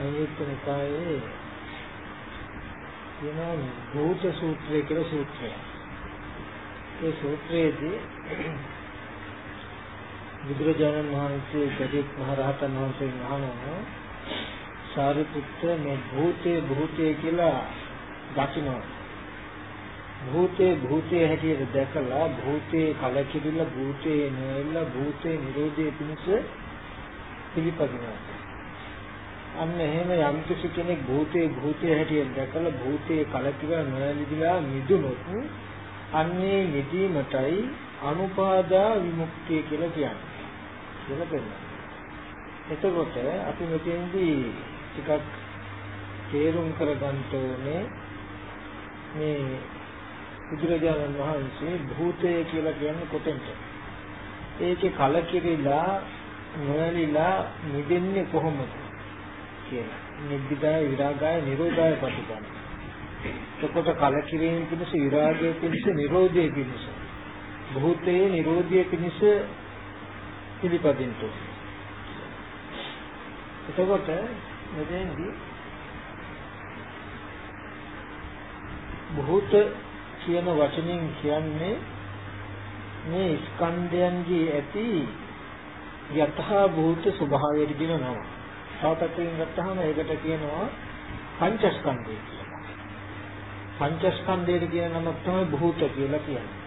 අනිත් නිකායේ කියනවා භූත සූත්‍රය කියලා සූත්‍රයක්. ඒ සූත්‍රයේදී බුදුරජාණන් වහන්සේ ගජිත් මහ රහතන් වහන්සේ අහනවා සාරිපුත්ත මේ භූතේ භූතේ කියලා දකිනවා. භූතේ භූතේ හැටියට දැකලා භූතේ කලකිරිලා භූතේ නොයල්ලා භූතේ නිරෝධයේ පිණිස පිළිපදිනවා. අන්න එහෙම යම් කිසි කෙනෙක් භූතේ භූතේ හැටියට දැකලා භූතේ කලකිරිලා නොයල්ලා මිදුනොත් අන්නේ නිදීමටයි අනුපාදා විමුක්තිය කියලා කියන්නේ. කියලා කියනවා. එතකොට අපි මෙතෙන්දී ටිකක් තේරුම් කරගන්න ඕනේ මේ බුදුරජාණන් වහන්සේ භූතය කියලා කියන්නේ කොතෙන්ද? ඒකේ කලකිරිලා නොයලිලා නිදෙන්නේ කොහොමද කියලා. නිබ්බිදාය විරාගාය නිරෝධාය ප්‍රතිපන්න. එතකොට කලකිරීම පිණිස විරාගය පිණිස නිරෝධය පිණිස භූතයේ නිරෝධය පිණිස පිළිපදින්න. එතකොට මෙතෙන්දී භූත කියන වචنين කියන්නේ මේ ස්කන්ධයන්ගේ ඇති යථා භූත ස්වභාවය දිනනවා. තාපතයෙන් ගත්තාම ඒකට කියනවා පංචස්කන්ධය කියලා. පංචස්කන්ධයට කියන නම තමයි භූත කියලා කියන්නේ.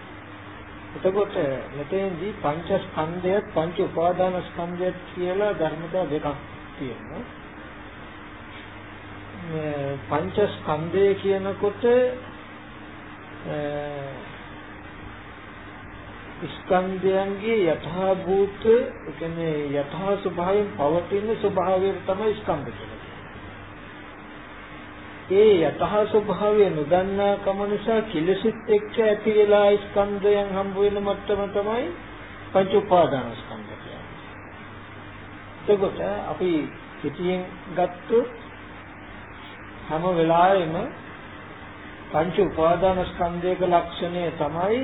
එතකොට මෙතෙන්දී පංචස්කන්ධයත් පංච උපාදාන ස්කන්ධයත් කියලා ධර්මතා දෙකක් තියෙනවා. පංචස්කන්ධය කියනකොට ස්කන්ධයන්ගේ යථා භූත ඒ කියන්නේ යථා ස්වභාවයෙන් පවතින ස්වභාවය තමයි ස්කන්ධ කියලා. ඒ යථා ස්වභාවය නොදන්නා කම නිසා කිලසිත එක්ක ඇති වෙලා ස්කන්ධයන් හම්බ වෙන මට්ටම තමයි පංච උපාදාන ස්කන්ධ කියන්නේ. එතකොට අපි පිටියෙන් ගත්තොත් හැම වෙලාවෙම පංච උපාදාන ස්කන්ධයක ලක්ෂණය තමයි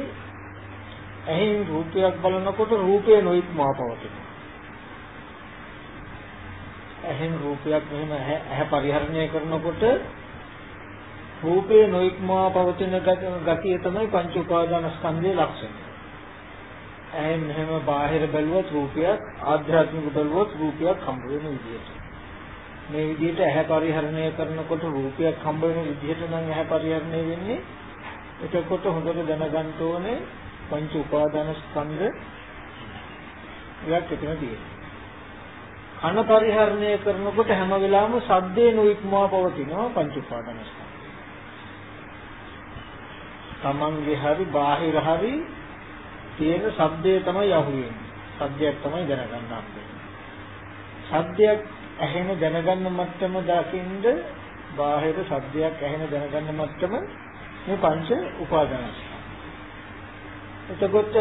ඇහෙන් රූපයක් බලනකොට රූපය නොඉක්මවා පවතිනවා. ඇහෙන් රූපයක් මෙහෙම ඇහැ පරිහරණය කරනකොට රූපේ නොඉක්මවා පවතින ගතිය තමයි පංච උපාදාන ස්කන්ධයේ ලක්ෂණය. ඇහෙන් මෙහෙම බාහිර බැලුවත් රූපයක් ආධ්‍යාත්මික බැලුවත් රූපයක් හම්බ වෙන විදිහට. මේ විදිහට ඇහැ පරිහරණය කරනකොට රූපයක් හම්බ වෙන විදිහට නම් ඇහැ පරිහරණය වෙන්නේ එතකොට හොඳට දැනගන්න ඕනේ පංච උපාදාන ස්කන්ධ යක් එතන තියෙනවා. කන පරිහරණය කරනකොට හැම වෙලාවෙම සද්දේ නොඉක්මවා පවතිනවා පංච උපාදාන ස්කන්ධ. තමන්ගේ හරි බාහිර හරි තියෙන සද්දේ තමයි අහුවෙන්නේ. සද්දයක් තමයි දැනගන්න හම්බෙන්නේ. සද්දයක් ඇහෙන දැනගන්න මට්ටම දකින්ද බාහිර සද්දයක් ඇහෙන දැනගන්න මට්ටම මේ පංච උපාදාන. එතකොට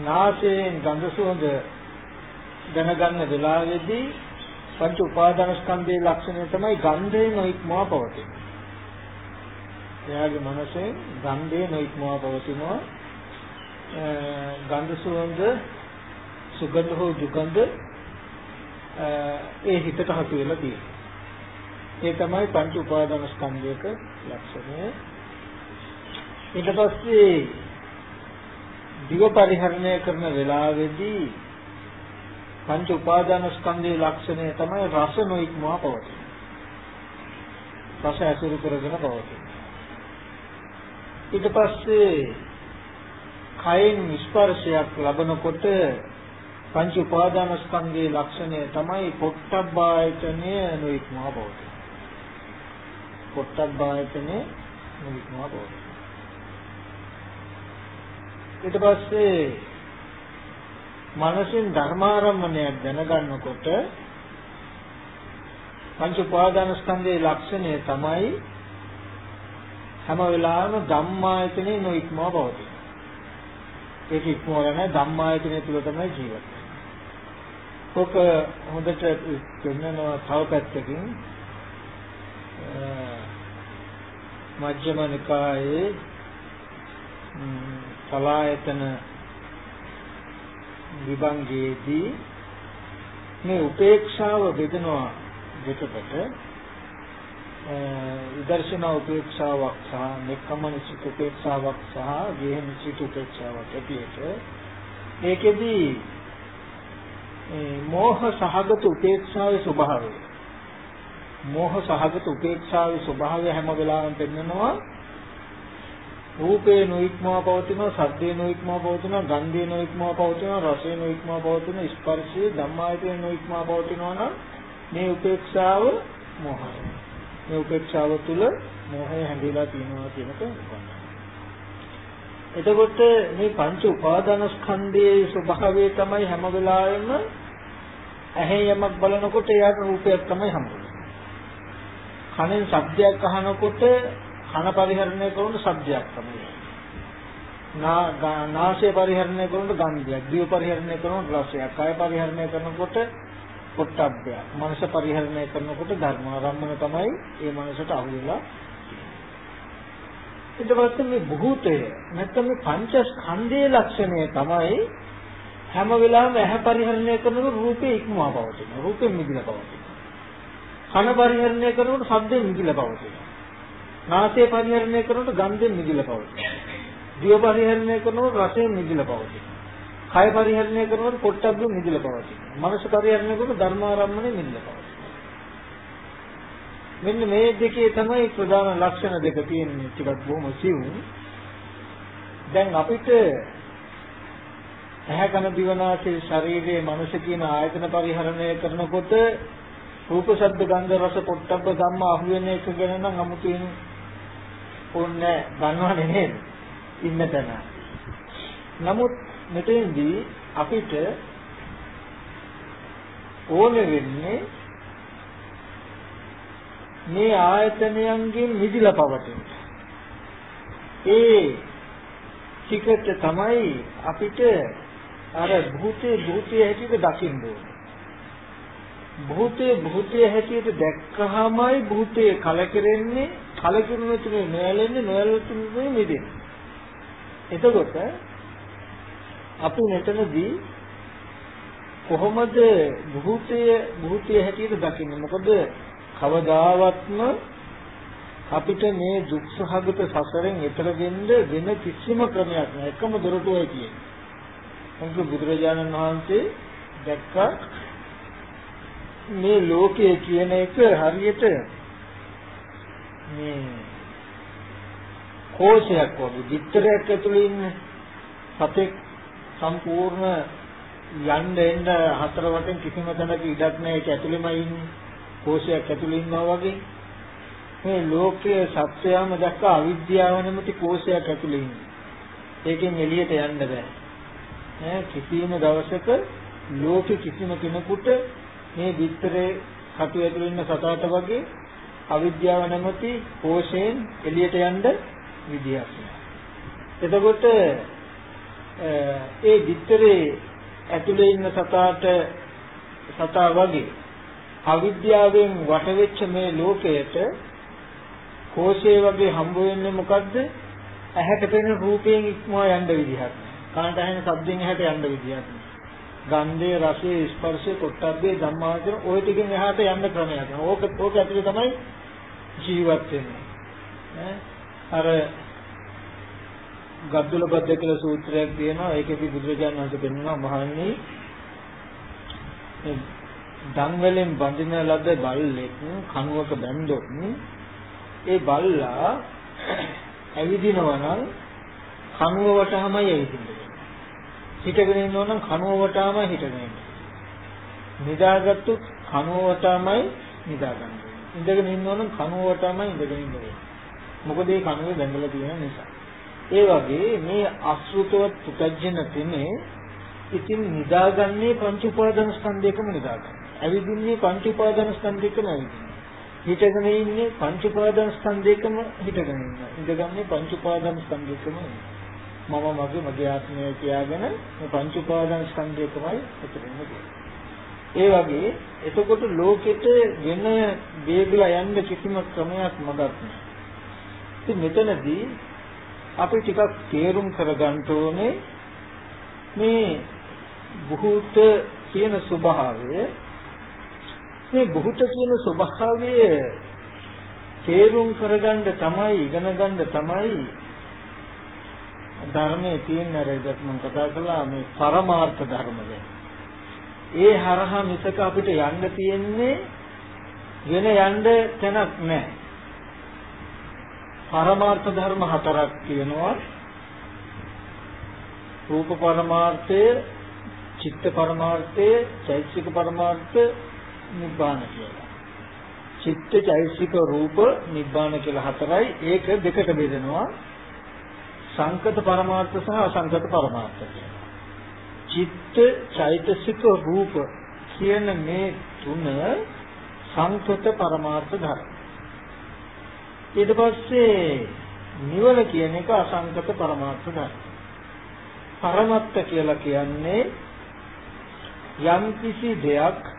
නාසයෙන් ගඳ සුවඳ දැනගන්න වෙලාවේදී පංච උපාදාන ස්කන්ධයේ ලක්ෂණය තමයි ගන්ධේ නොඉක්මවා පවතින. එයාගේ මනසෙන් ගන්ධේ නොඉක්මවා පවතිනවා. ගන්ධ සුවඳ සුගඳ හෝ දුගඳ ඒ හිතට හසු වෙලා තියෙනවා. ඒ තමයි පංච උපාදාන ස්කන්ධයක ලක්ෂණය. ඊට පස්සේ දිව පරිහරණය කරන වෙලාවේදී පංච උපාදාන ස්කන්ධයේ ලක්ෂණය තමයි රස නොඉක්මවා පවතින. රස ඇසුරු කරගෙන පවතින. ඊට පස්සේ කයෙන් ස්පර්ශයක් ලබනකොට පංච උපාදාන ස්කන්ධයේ ලක්ෂණය තමයි පොට්ටබ්බායතනය නොඉක්මවා පවතින. පොට්ටබ්බායතනය නොඉක්මවා පවතින. ඊට පස්සේ මනසින් ධර්මාරම්මණයක් දැනගන්නකොට පංච උපාදාන ස්කන්ධයේ ලක්ෂණය තමයි හැම වෙලාවෙම ධම්මායතනේ නොඉක්මව පවතින. ඒක ඉක්මවලා නැහැ ධම්මායතනය තුල තමයි ජීවත් ඔක හොඳට පෙන්වනවා තව පැත්තකින්. මජ්ක්‍ධිම නිකායේ සලායතන විභංගයේදී මේ උපේක්ෂාව බෙදනවා දෙකකට. විදර්ශනා උපේක්ෂාවක් සහ මෙක්කමනිසිත උපේක්ෂාවක් සහ ගේහනිසිත උපේක්ෂාවක් ඇටියට ඒකෙදි මෝහ සහගත උපේක්ෂාවේ ස්වභාවය. මෝහ සහගත උපේක්ෂාවේ ස්වභාවය හැම වෙලාවෙම පෙන්නනවා රූපේ නොඉක්මවා පවතින සද්දේ නොඉක්මවා පවතින ගන්ධේ නොඉක්මවා පවතින රසේ නොඉක්මවා පවතින ස්පර්ශයේ ධම්මායතේ නොඉක්මවා පවතිනවා නම් මේ උපේක්ෂාව මෝහය. මේ උපේක්ෂාව තුළ මෝහය හැඳිලා තියෙනවා කියනක එතකොට මේ පංච උපාදාන ස්කන්ධයේ ස්වභාවය තමයි හැම වෙලාවෙම ඇහැ යමක් බලනකොට එයාට රූපයක් තමයි හම්බෙන්නේ. කනෙන් ශබ්දයක් අහනකොට කන පරිහරණය කරන ශබ්දයක් තමයි. නාසය පරිහරණය කරනකොට ගන්ධයක්, දිව පරිහරණය කරනකොට රසයක්, කය පරිහරණය කරනකොට පොට්ටබ්බය, මනස පරිහරණය කරනකොට ධර්ම ආරම්භන තමයි ඒ මනසට අහු වෙලා ඊට පස්සේ මේ භූතය නැත්නම් මේ පංචස්කන්ධයේ ලක්ෂණය තමයි හැම වෙලාවෙම ඇහැ පරිහරණය කරනකොට රූපේ ඉක්මවා පවතින. රූපෙන් මිදිලා පවතින. කන පරිහරණය කරනකොට ශබ්දෙන් මිදිලා පවතින. නාසය පරිහරණය කරනකොට ගන්ධයෙන් මිදිලා පවතින. දිව පරිහරණය කරනකොට රසයෙන් මිදිලා පවතින. කය පරිහරණය කරනකොට පොට්ටබ්බෙන් මිදිලා පවතින. මනස පරිහරණය කරනකොට ධර්මාරම්මණය මිදිලා පවතින. මෙන්න මේ දෙකේ තමයි ප්‍රධාන ලක්ෂණ දෙක තියෙන්නේ ටිකක් බොහොම සිවුම්. දැන් අපිට ඇහැ කන දිවනාසය ශරීරයේ මනස කියන ආයතන පරිහරණය කරනකොට රූප ශබ්ද ගන්ධ රස පොට්ටබ්බ ධම්ම අහු වෙන එක ගැන නම් අමුතුවෙන් ඕනේ ගන්නවනේ නේද? ඉන්න තැන. නමුත් මෙතෙන්දී අපිට ඕනේ වෙන්නේ මේ ආයතනයන්ගෙන් මිදිලා පවතින ඒ ටිකට තමයි අපිට අර භූතේ භූතයේ හැටියට දකින්න ඕනේ. භූතේ භූතයේ හැටියට දැක්කහමයි භූතේ කලකිරෙන්නේ කලකිරුණ තුනේ නොයැලෙන්නේ නොයැලෙන තුනේ මිදෙන්නේ. එතකොට අපි මෙතනදී කොහොමද භූතය භූතයේ හැටියට දකින්නේ? මොකද කවදාවත්ම අපිට මේ දුක් සහගත සසරෙන් එතර වෙන්න වෙන කිසිම ක්‍රමයක් නැහැ. එකම දොරටුවයි තියෙන්නේ. මොකද බුදුරජාණන් වහන්සේ දැක්කා මේ ලෝකයේ කියන එක හරියට මේ කෝෂයක් වගේ විතරයක් ඇතුළේ ඉන්න සතෙක් සම්පූර්ණ යන්න එන්න හතර වටෙන් කිසිම තැනක ඉඩක් නැහැ ඒක ඇතුළෙමයි ඉන්නේ කෝෂයක් ඇතුළේ ඉන්නවා වගේ මේ ලෝකයේ සත්‍යයම දැක්ක අවිද්‍යාව නැමැති කෝෂයක් ඇතුළේ ඉන්නේ. ඒකෙන් එළියට යන්න බෑ. ඈ කිසිම දවසක ලෝකෙ කිසිම කෙනෙකුට මේ විතරේ කටු ඇතුළේ ඉන්න සතාට වගේ අවිද්‍යාව නැමැති කෝෂයෙන් එළියට යන්න විදියක් එතකොට ඒ විතරේ ඇතුළේ ඉන්න සතාට සතා වගේ අවිද්‍යාවෙන් වටවෙච්ච මේ ලෝකයට කෝෂේ වගේ හම්බ වෙන්නේ මොකද්ද? ඇහැට පෙනෙන රූපයෙන් ඉක්මවා යන්න විදිහක්. කනට ඇහෙන ශබ්දයෙන් ඇහැට යන්න විදිහක්. ගන්ධය, රසය, ස්පර්ශය, පොට්ටබ්බේ ධම්මාචර ওই ටිකෙන් එහාට යන්න ක්‍රමයක්. ඕක ඕක ඇතුලේ තමයි ජීවත් වෙන්නේ. අර ගද්දුල පද්ද කියලා සූත්‍රයක් තියෙනවා. ඒකෙදි බුදුරජාණන් වහන්සේ පෙන්වනවා මහන්නේ දන් වලින් බඳින ලද බල්ලෙක් කණුවක බැඳොත් ඒ බල්ලා ඇවිදිනවා නම් කණුව වටාමයි ඇවිදින්නේ. හිටගෙන ඉන්නවා නම් කණුව වටාමයි හිටගෙන ඉන්නේ. නිදාගත්තු කණුව වටාමයි නිදාගන්නේ. ඉඳගෙන ඉන්නවා නම් කණුව වටාමයි ඉඳගෙන ඉන්නේ. මොකද ඒ කණුවේ බැඳලා තියෙන නිසා. ඒ වගේ මේ අසෘතවත් පුතජන තෙමේ ඉතින් නිදාගන්නේ පංච උපාදාන ස්කන්ධයකම නිදාගන්න. ඇවිදින්නේ පංච උපාදාන ස්කන්ධයකම ඇවිදින්නේ. හිතගෙන ඉන්නේ පංච උපාදාන ස්කන්ධයකම හිතගෙන ඉන්නවා. ඉඳගන්නේ පංච උපාදාන ස්කන්ධයකම මම මගේ මගේ ආත්මය කියාගෙන මේ පංච උපාදාන ස්කන්ධයකමයි හිතෙන්නේ. ඒ වගේ එතකොට ලෝකෙට වෙන වේගලා යන්න කිසිම ක්‍රමයක් මගක් නැහැ. ඉතින් මෙතනදී අපි ටිකක් තේරුම් කරගන්න ඕනේ මේ බුහූත කියන ස්වභාවය මේ බුහූත කියන ස්වභාවය තේරුම් කරගන්න තමයි ඉගෙන ගන්න තමයි ධර්මයේ තියෙන රැදක් මම කතා කළා මේ පරමාර්ථ ධර්මද ඒ හරහා මිසක අපිට යන්න තියෙන්නේ වෙන යන්න තැනක් නැහැ. පරමාර්ථ ධර්ම හතරක් තියෙනවා. රූප පරමාර්ථය චිත්ත පරමාර්ථය චෛතසික පරමාර්ථ නිබ්බාන කියලා. චිත්ත චෛතසික රූප නිබ්බාන කියලා හතරයි. ඒක දෙකට බෙදෙනවා. සංකත පරමාර්ථ සහ අසංකත පරමාර්ථ කියලා. චිත්ත චෛතසික රූප කියන මේ තුන සංකත පරමාර්ථ ධර්ම. ඊට පස්සේ නිවන කියන එක අසංකත පරමාර්ථ ධර්ම. පරමත්ත කියලා කියන්නේ යම් කිසි දෙයක්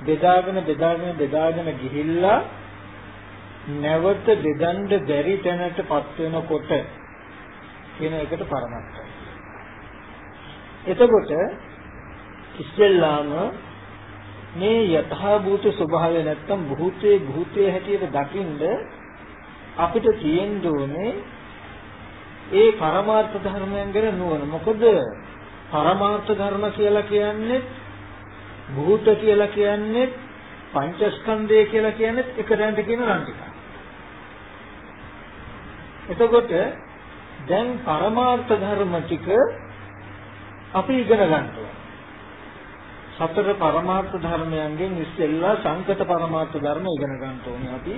බෙදාගෙන බෙදාගෙන බෙදාගෙන ගිහිල්ලා නැවත බෙදන්න බැරි තැනටපත් වෙනකොට කියන එකට පරමත්තයි. එතකොට ඉස්සෙල්ලාම මේ යථා භූත ස්වභාවය නැත්තම් භූතේ භූතයේ හැටියට දකින්ද අපිට තියෙන්න ඕනේ ඒ පරමාර්ථ ධර්මයන් ගැන නුවණ. මොකද පරමාර්ථ ධර්ම කියලා කියන්නේ භූත කියලා කියන්නේ පංචස්කන්ධය කියලා කියන්නේ එක දැනට කියන රන් ටික. එතකොට දැන් පරමාර්ථ ධර්ම ටික අපි ඉගෙන ගන්නවා. සතර පරමාර්ථ ධර්මයන්ගෙන් ඉස්සෙල්ලා සංකත පරමාර්ථ ධර්ම ඉගෙන ගන්න ඕනේ අපි.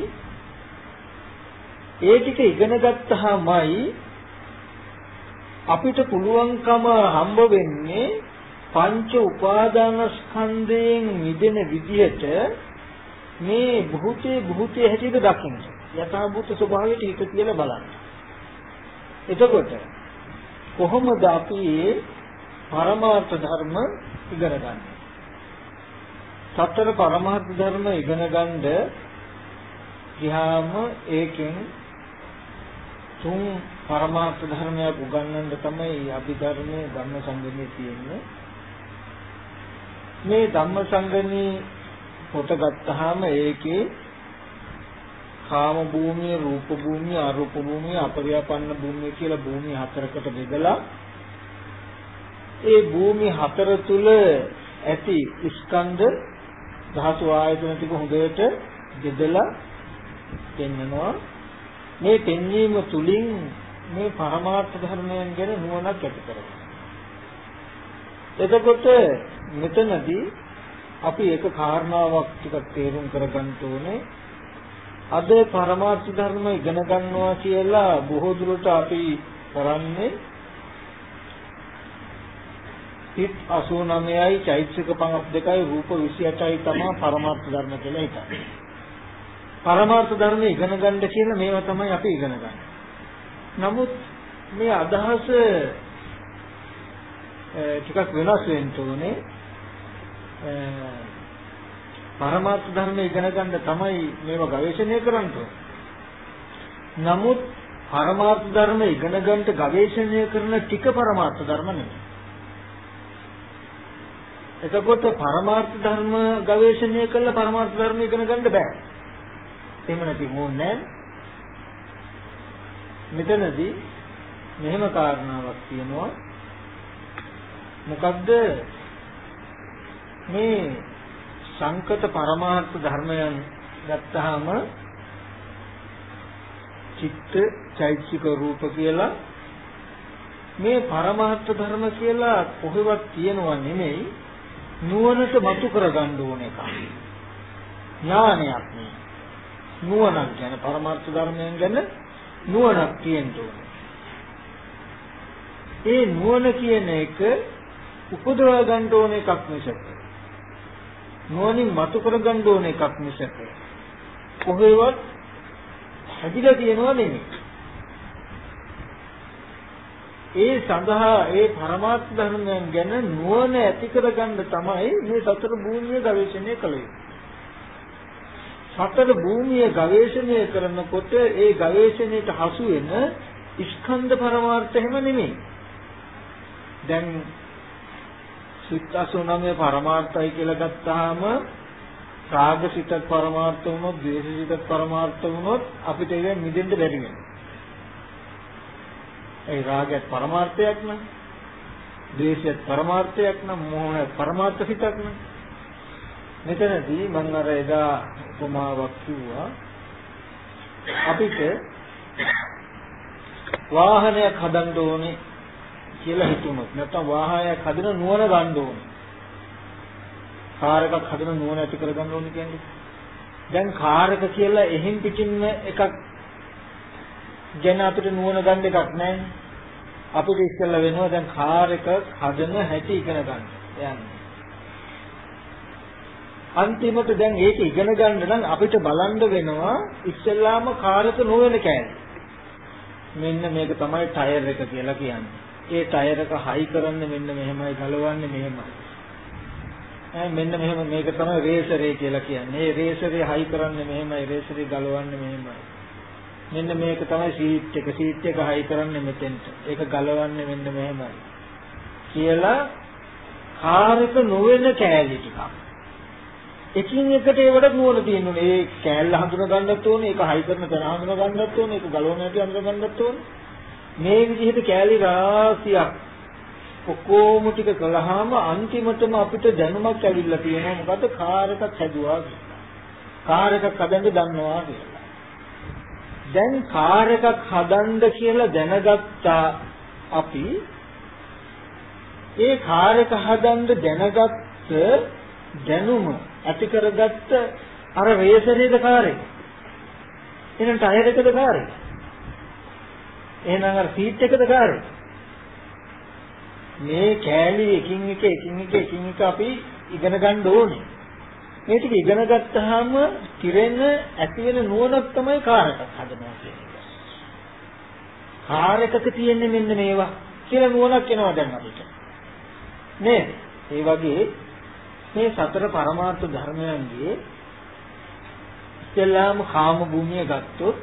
ඒ ටික ඉගෙන ගත්තාමයි අපිට පුළුවන්කම හම්බ වෙන්නේ පංච උපාදානස්කන්ධයෙන් මිදෙන විදිහට මේ භූතේ භූතයේ හැටියට දකින්න. යථාභූත ස්වභාවයට හිත කියලා බලන්න. එතකොට කොහොමද අපි පරමාර්ථ ධර්ම ඉගෙන ගන්නේ? සතර පරමාර්ථ ධර්ම ඉගෙන ගන්න ගියාම ඒකෙන් තුන් පරමාර්ථ ධර්මයක් උගන්වන්න තමයි අභිධර්මයේ ධම්ම සංගමයේ තියෙන්නේ. මේ ධම්ම සංගමී පොත ගත්තාම ඒකේ කාම භූමිය, රූප භූමිය, අරූප භූමිය, අපරියාපන්න භූමිය කියලා භූමිය හතරකට බෙදලා ඒ භූමි හතර තුල ඇති ස්කන්ධ ධාතු ආයතන ටික හොඳට බෙදලා පෙන්වනවා මේ පෙන්වීම තුලින් මේ පරමාර්ථ ධර්මයන් ගැන නුවණක් ඇති කරගන්නවා. එතකොට මෙතනදී අපි එක කාරණාවක් ටිකක් තේරුම් කරගන්න ඕනේ. අද පරමාර්ථ ධර්ම ඉගෙන ගන්නවා කියලා බොහෝ දුරට අපි කරන්නේ සිත් 89යි චෛතසික 52යි රූප 28යි තමයි පරමාර්ථ ධර්ම කියලා හිතන්නේ. පරමාර්ථ ධර්ම ඉගෙන ගන්න කියලා මේවා තමයි අපි ඉගෙන ගන්න. නමුත් මේ අදහස ටිකක් වෙනස් වෙන්න ඕනේ. පරමාර්ථ ධර්ම ඉගෙන ගන්න තමයි මේවා ගවේෂණය කරන්න නමුත් පරමාර්ථ ධර්ම ඉගෙන ගන්නට ගවේෂණය කරන ටික පරමාර්ථ ධර්ම නෙමෙයි. එතකොට පරමාර්ථ ධර්ම ගවේෂණය කළා පරමාර්ථ ධර්ම ඉගෙන ගන්න බෑ. එහෙම නැති මොන්නේ මෙතනදී මෙහෙම කාරණාවක් තියෙනවා මොකද්ද මේ සංකත පරමාර්ථ ධර්මයන් ගත්තාම චිත්ත චෛතසික රූප කියලා මේ පරමාර්ථ ධර්ම කියලා කොහෙවත් තියෙනව නෙමෙයි නුවණට මතු කරගන්න ඕන එකක්. ඥානයක් නේ. නුවණක් ගැන පරමාර්ථ ධර්මයන් ගැන නුවණක් තියෙන්න ඕනේ. ඒ නුවණ කියන එක උපදවා ගන්න ඕන එකක් මිසක නුවණින් මතු කර ගන්න ඕන එකක් මිසක කොහෙවත් හැදිලා තියෙනවා නෙමෙයි. ඒ සඳහා ඒ පරමාර්ථ ධර්මයන් ගැන නුවණ ඇති කරගන්න තමයි මේ සතර භූමිය ගවේෂණය කළ යුත්තේ. සතර භූමිය ගවේෂණය කරනකොට ඒ ගවේෂණයට හසු වෙන ස්කන්ධ පරමාර්ථ එහෙම නෙමෙයි. දැන් සිත් 89 පරමාර්ථයි කියලා ගත්තාම රාග සිතත් පරමාර්ථ වුණොත්, ද්වේෂ සිතත් පරමාර්ථ වුණොත් අපිට ඒක මිදෙන්න බැරි වෙනවා. ඒ රාගයත් පරමාර්ථයක් නේ. ද්වේෂයත් පරමාර්ථයක් නම් මෝහයත් පරමාර්ථ සිතක් නේ. මෙතනදී මම අර එදා උපමාවක් කිව්වා අපිට වාහනයක් හදන්න ඕනේ කියලා හිතුනොත් නැත්නම් වාහනයක් හදන නුවණ ගන්න ඕනේ. කාර් එකක් හදන නුවණ ඇති කරගන්න ඕනේ කියන්නේ. දැන් කාර් එක කියලා එහෙන් පිටින්ම එකක් ගැන අපිට නුවණ ගන්න එකක් නැහැ. අපිට ඉස්සෙල්ලා වෙනවා දැන් කාර් එක හදන හැටි ඉගෙන ගන්න. යන්නේ. අන්තිමට දැන් ඒක ඉගෙන ගන්න නම් අපිට බලන්න වෙනවා ඉස්සෙල්ලාම කාර් එක නොවන කෑලි. මෙන්න මේක තමයි ටයර් එක කියලා කියන්නේ. ඒ ටයර් එක හයි කරන්න මෙන්න මෙහෙමයි ගලවන්නේ මෙහෙමයි. ඈ මෙන්න මෙහෙම මේක තමයි රේසරේ කියලා කියන්නේ. ඒ රේසරේ හයි කරන්නේ මෙහෙමයි රේසරේ ගලවන්නේ මෙහෙමයි. මෙන්න මේක තමයි සීට් එක. සීට් එක හයි කරන්නේ මෙතෙන්ට. ඒක ගලවන්නේ මෙන්න මෙහෙමයි. කියලා කාර් එක නොවන කෑලි ටිකක්. එකින් එකට ඒවට නුවණ තියෙනුනේ. ඒ කෑල්ල හඳුනා ගන්නත් ඕනේ, ඒක හයි කරන තැන හඳුනා ගන්නත් ඕනේ, ඒක ගලවන හැටි හඳුනා ගන්නත් ඕනේ. මේ විදිහට කෑලි රාශියක් ඔක්කොම ටික කළාම අන්තිමටම අපිට දැනුමක් ඇවිල්ලා තියෙනවා මොකද කාර් එකක් හැදුවා කාර් එකක් හදන්න දන්නවා කියලා. දැන් කාර් එකක් හදන්න කියලා දැනගත්තා අපි ඒ කාර් එක හදන්න දැනගත්ත දැනුම ඇති කරගත්ත අර රේසරේද කාරේ. එහෙනම් ටයර් එකද කාරේ. එහෙනම් අර සීට් එකද කාරේ. මේ කෑලි එකින් එක එකින් එක එකින් එක අපි ඉගෙන ගන්න ඕනේ. මේ ටික ඉගෙන ගත්තාම කිරෙන ඇති වෙන නුවණක් තමයි කාර් එකක් හදනවා කියන්නේ. කාර් එකක තියෙන්නේ මෙන්න මේවා කියලා නුවණක් එනවා දැන් අපිට. නේද? ඒ වගේ මේ සතර පරමාර්ථ ධර්මයන්ගේ ඉස්ලාම කාම භූමිය ගත්තොත්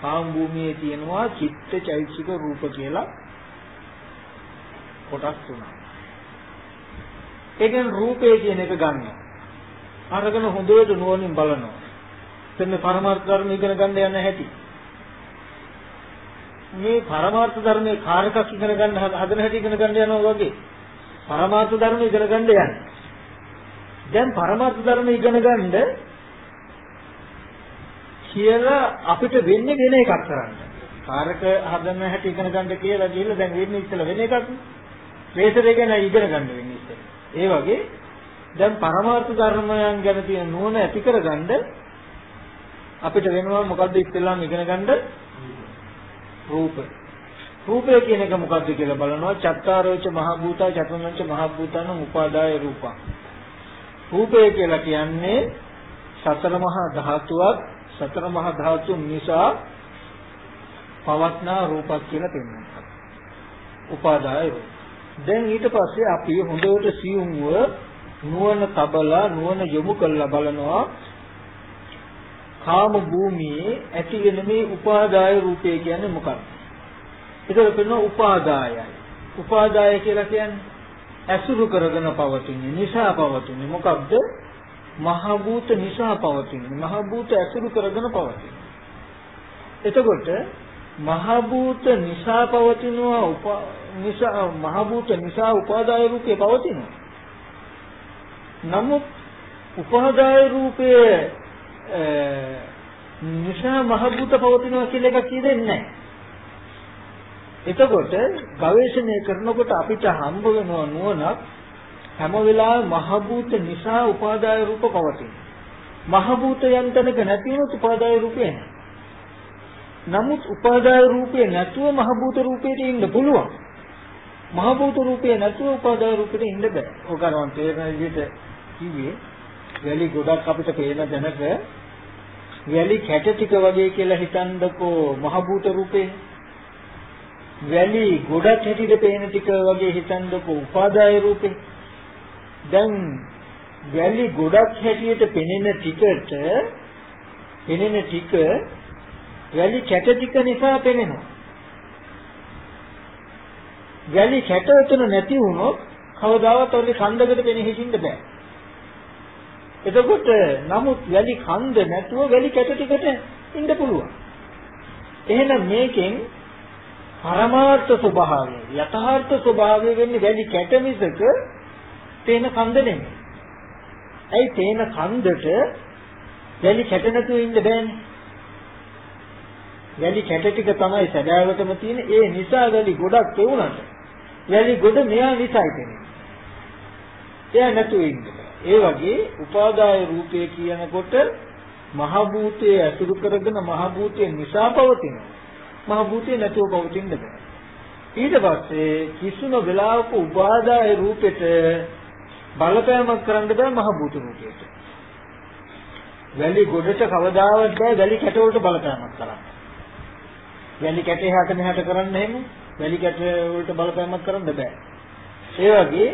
කාම භූමියේ තියෙනවා චිත්ත චෛතසික රූප කියලා කොටස් තුනක්. ඒකෙන් රූපය කියන එක ගන්නවා. අරගෙන හොඳට නුවණින් බලනවා. එතන පරමාර්ථ ධර්ම ඉගෙන ගන්න යන හැටි. මේ පරමාර්ථ ධර්මයේ කාරකක් ඉගෙන ගන්න හදන හැටි ඉගෙන ගන්න යනවා වගේ. පරමාර්ථ ධර්ම ඉගෙන ගන්න යන්නේ. දැන් පරමාර්ථ ධර්ම ඉගෙන ගන්න කියලා අපිට වෙන්නේ වෙන එකක් කරන්න. කාරක හදන හැටි ඉගෙන ගන්න කියලා ගිහලා දැන් වෙන්නේ ඉතල වෙන එකක්. ක්ලේශය ගැන ඉගෙන ගන්න වෙන්නේ ඉතින්. ඒ වගේ දැන් පරමාර්ථ ධර්මයන් ගැන තියෙන නුවණ ඇති කරගන්න අපිට වෙනවා මොකද්ද ඉස්සෙල්ලාම ඉගෙන ගන්න රූප. රූපය කියන එක මොකද්ද කියලා බලනවා චත්තාරෝච මහ භූතා චතුර්ණංච මහ භූතාන උපාදාය රූපං. රූපය කියලා කියන්නේ සතර මහා ධාතුවක් සතර මහා ධාතුන් නිසා පවත්නා රූපක් කියලා පෙන්වනවා. උපාදාය රූප. දැන් ඊට පස්සේ අපි හොඳට සියුම්ව නුවණ තබලා නුවණ යොමු කරලා බලනවා කාම භූමියේ ඇති වෙන මේ උපාදාය රූපය කියන්නේ මොකක්ද? ඒකට කියනවා උපාදායයි. උපාදාය කියලා කියන්නේ ඇසුරු කරගෙන පවතින නිසා පවතින මොකක්ද? මහ භූත නිසා පවතින. මහ භූත ඇසුරු කරගෙන පවතින. එතකොට මහ භූත නිසා පවතිනවා නිසා මහ භූත නිසා උපාදාය රූපේ පවතිනවා. නමුත් උපාදාය රූපයේ නිසා මහ භූත පවතිනවා කියලා එකක් කියෙන්නේ නැහැ. එතකොට ගවේෂණය කරනකොට අපිට හම්බ වෙනවා නුවණක් හැම වෙලාවෙම මහ භූත නිසා උපාදාය රූප පවතින. මහ භූතයන් තැනක නැති වුණොත් උපාදාය රූපේ නැහැ. නමුත් උපාදාය රූපේ නැතුව මහ භූත රූපේට ඉන්න පුළුවන්. මහ භූත රූපේ නැතුව උපාදාය රූපෙට ඉන්න බෑ. ඔක කරවන් තේරෙන විදිහට කිව්වේ වැලි ගොඩක් අපිට පේන දැනක වැලි කැට ටික වගේ කියලා හිතන්නකෝ මහ භූත රූපේ. වැලි ගොඩක් හැටියට පේන ටික වගේ හිතන්නකෝ උපාදාය රූපේ. දැන් වැලි ගොඩක් හැටියට පෙනෙන ටිකට පෙනෙන ටික වැලි කැට ටික නිසා පෙනෙනවා. වැලි කැට උතන නැති වුණොත් කවදාවත් ඔලි කන්දකට පෙන හිටින්න බෑ. එතකොට නමුත් වැලි කන්ද නැතුව වැලි කැට ටිකට ඉන්න පුළුවන්. එහෙනම් මේකෙන් පරමාර්ථ ස්වභාවය යථාර්ථ ස්වභාවය වෙන්නේ වැලි කැට මිසක තේන කන්ද නෙමෙයි. ඇයි තේන කන්දට වැලි කැට නැතුව ඉන්න බෑනේ. වැලි කැට ටික තමයි සැබෑවටම තියෙන. ඒ නිසා වැලි ගොඩක් තෙවුනට වැලි ගොඩ මෙයා නිසායි තියෙන්නේ. එයා නැතුව ඉන්න ඒ වගේ උපාදාය රූපය කියනකොට මහ භූතයේ අසුරු කරගෙන මහ භූතයේ නිසා පවතින. මහ භූතයේ නැතුව පවතින්න බෑ. ඊට පස්සේ කිසිම වෙලාවක උපාදාය රූපෙට බලපෑමක් කරන්න බෑ මහ භූත රූපයට. වැලි ගොඩට කවදාවත් බෑ වැලි කැට වලට බලපෑමක් කරන්න. වැලි කැට එහාට මෙහාට කරන්න එහෙම වැලි කැට වලට බලපෑමක් කරන්න බෑ. ඒ වගේ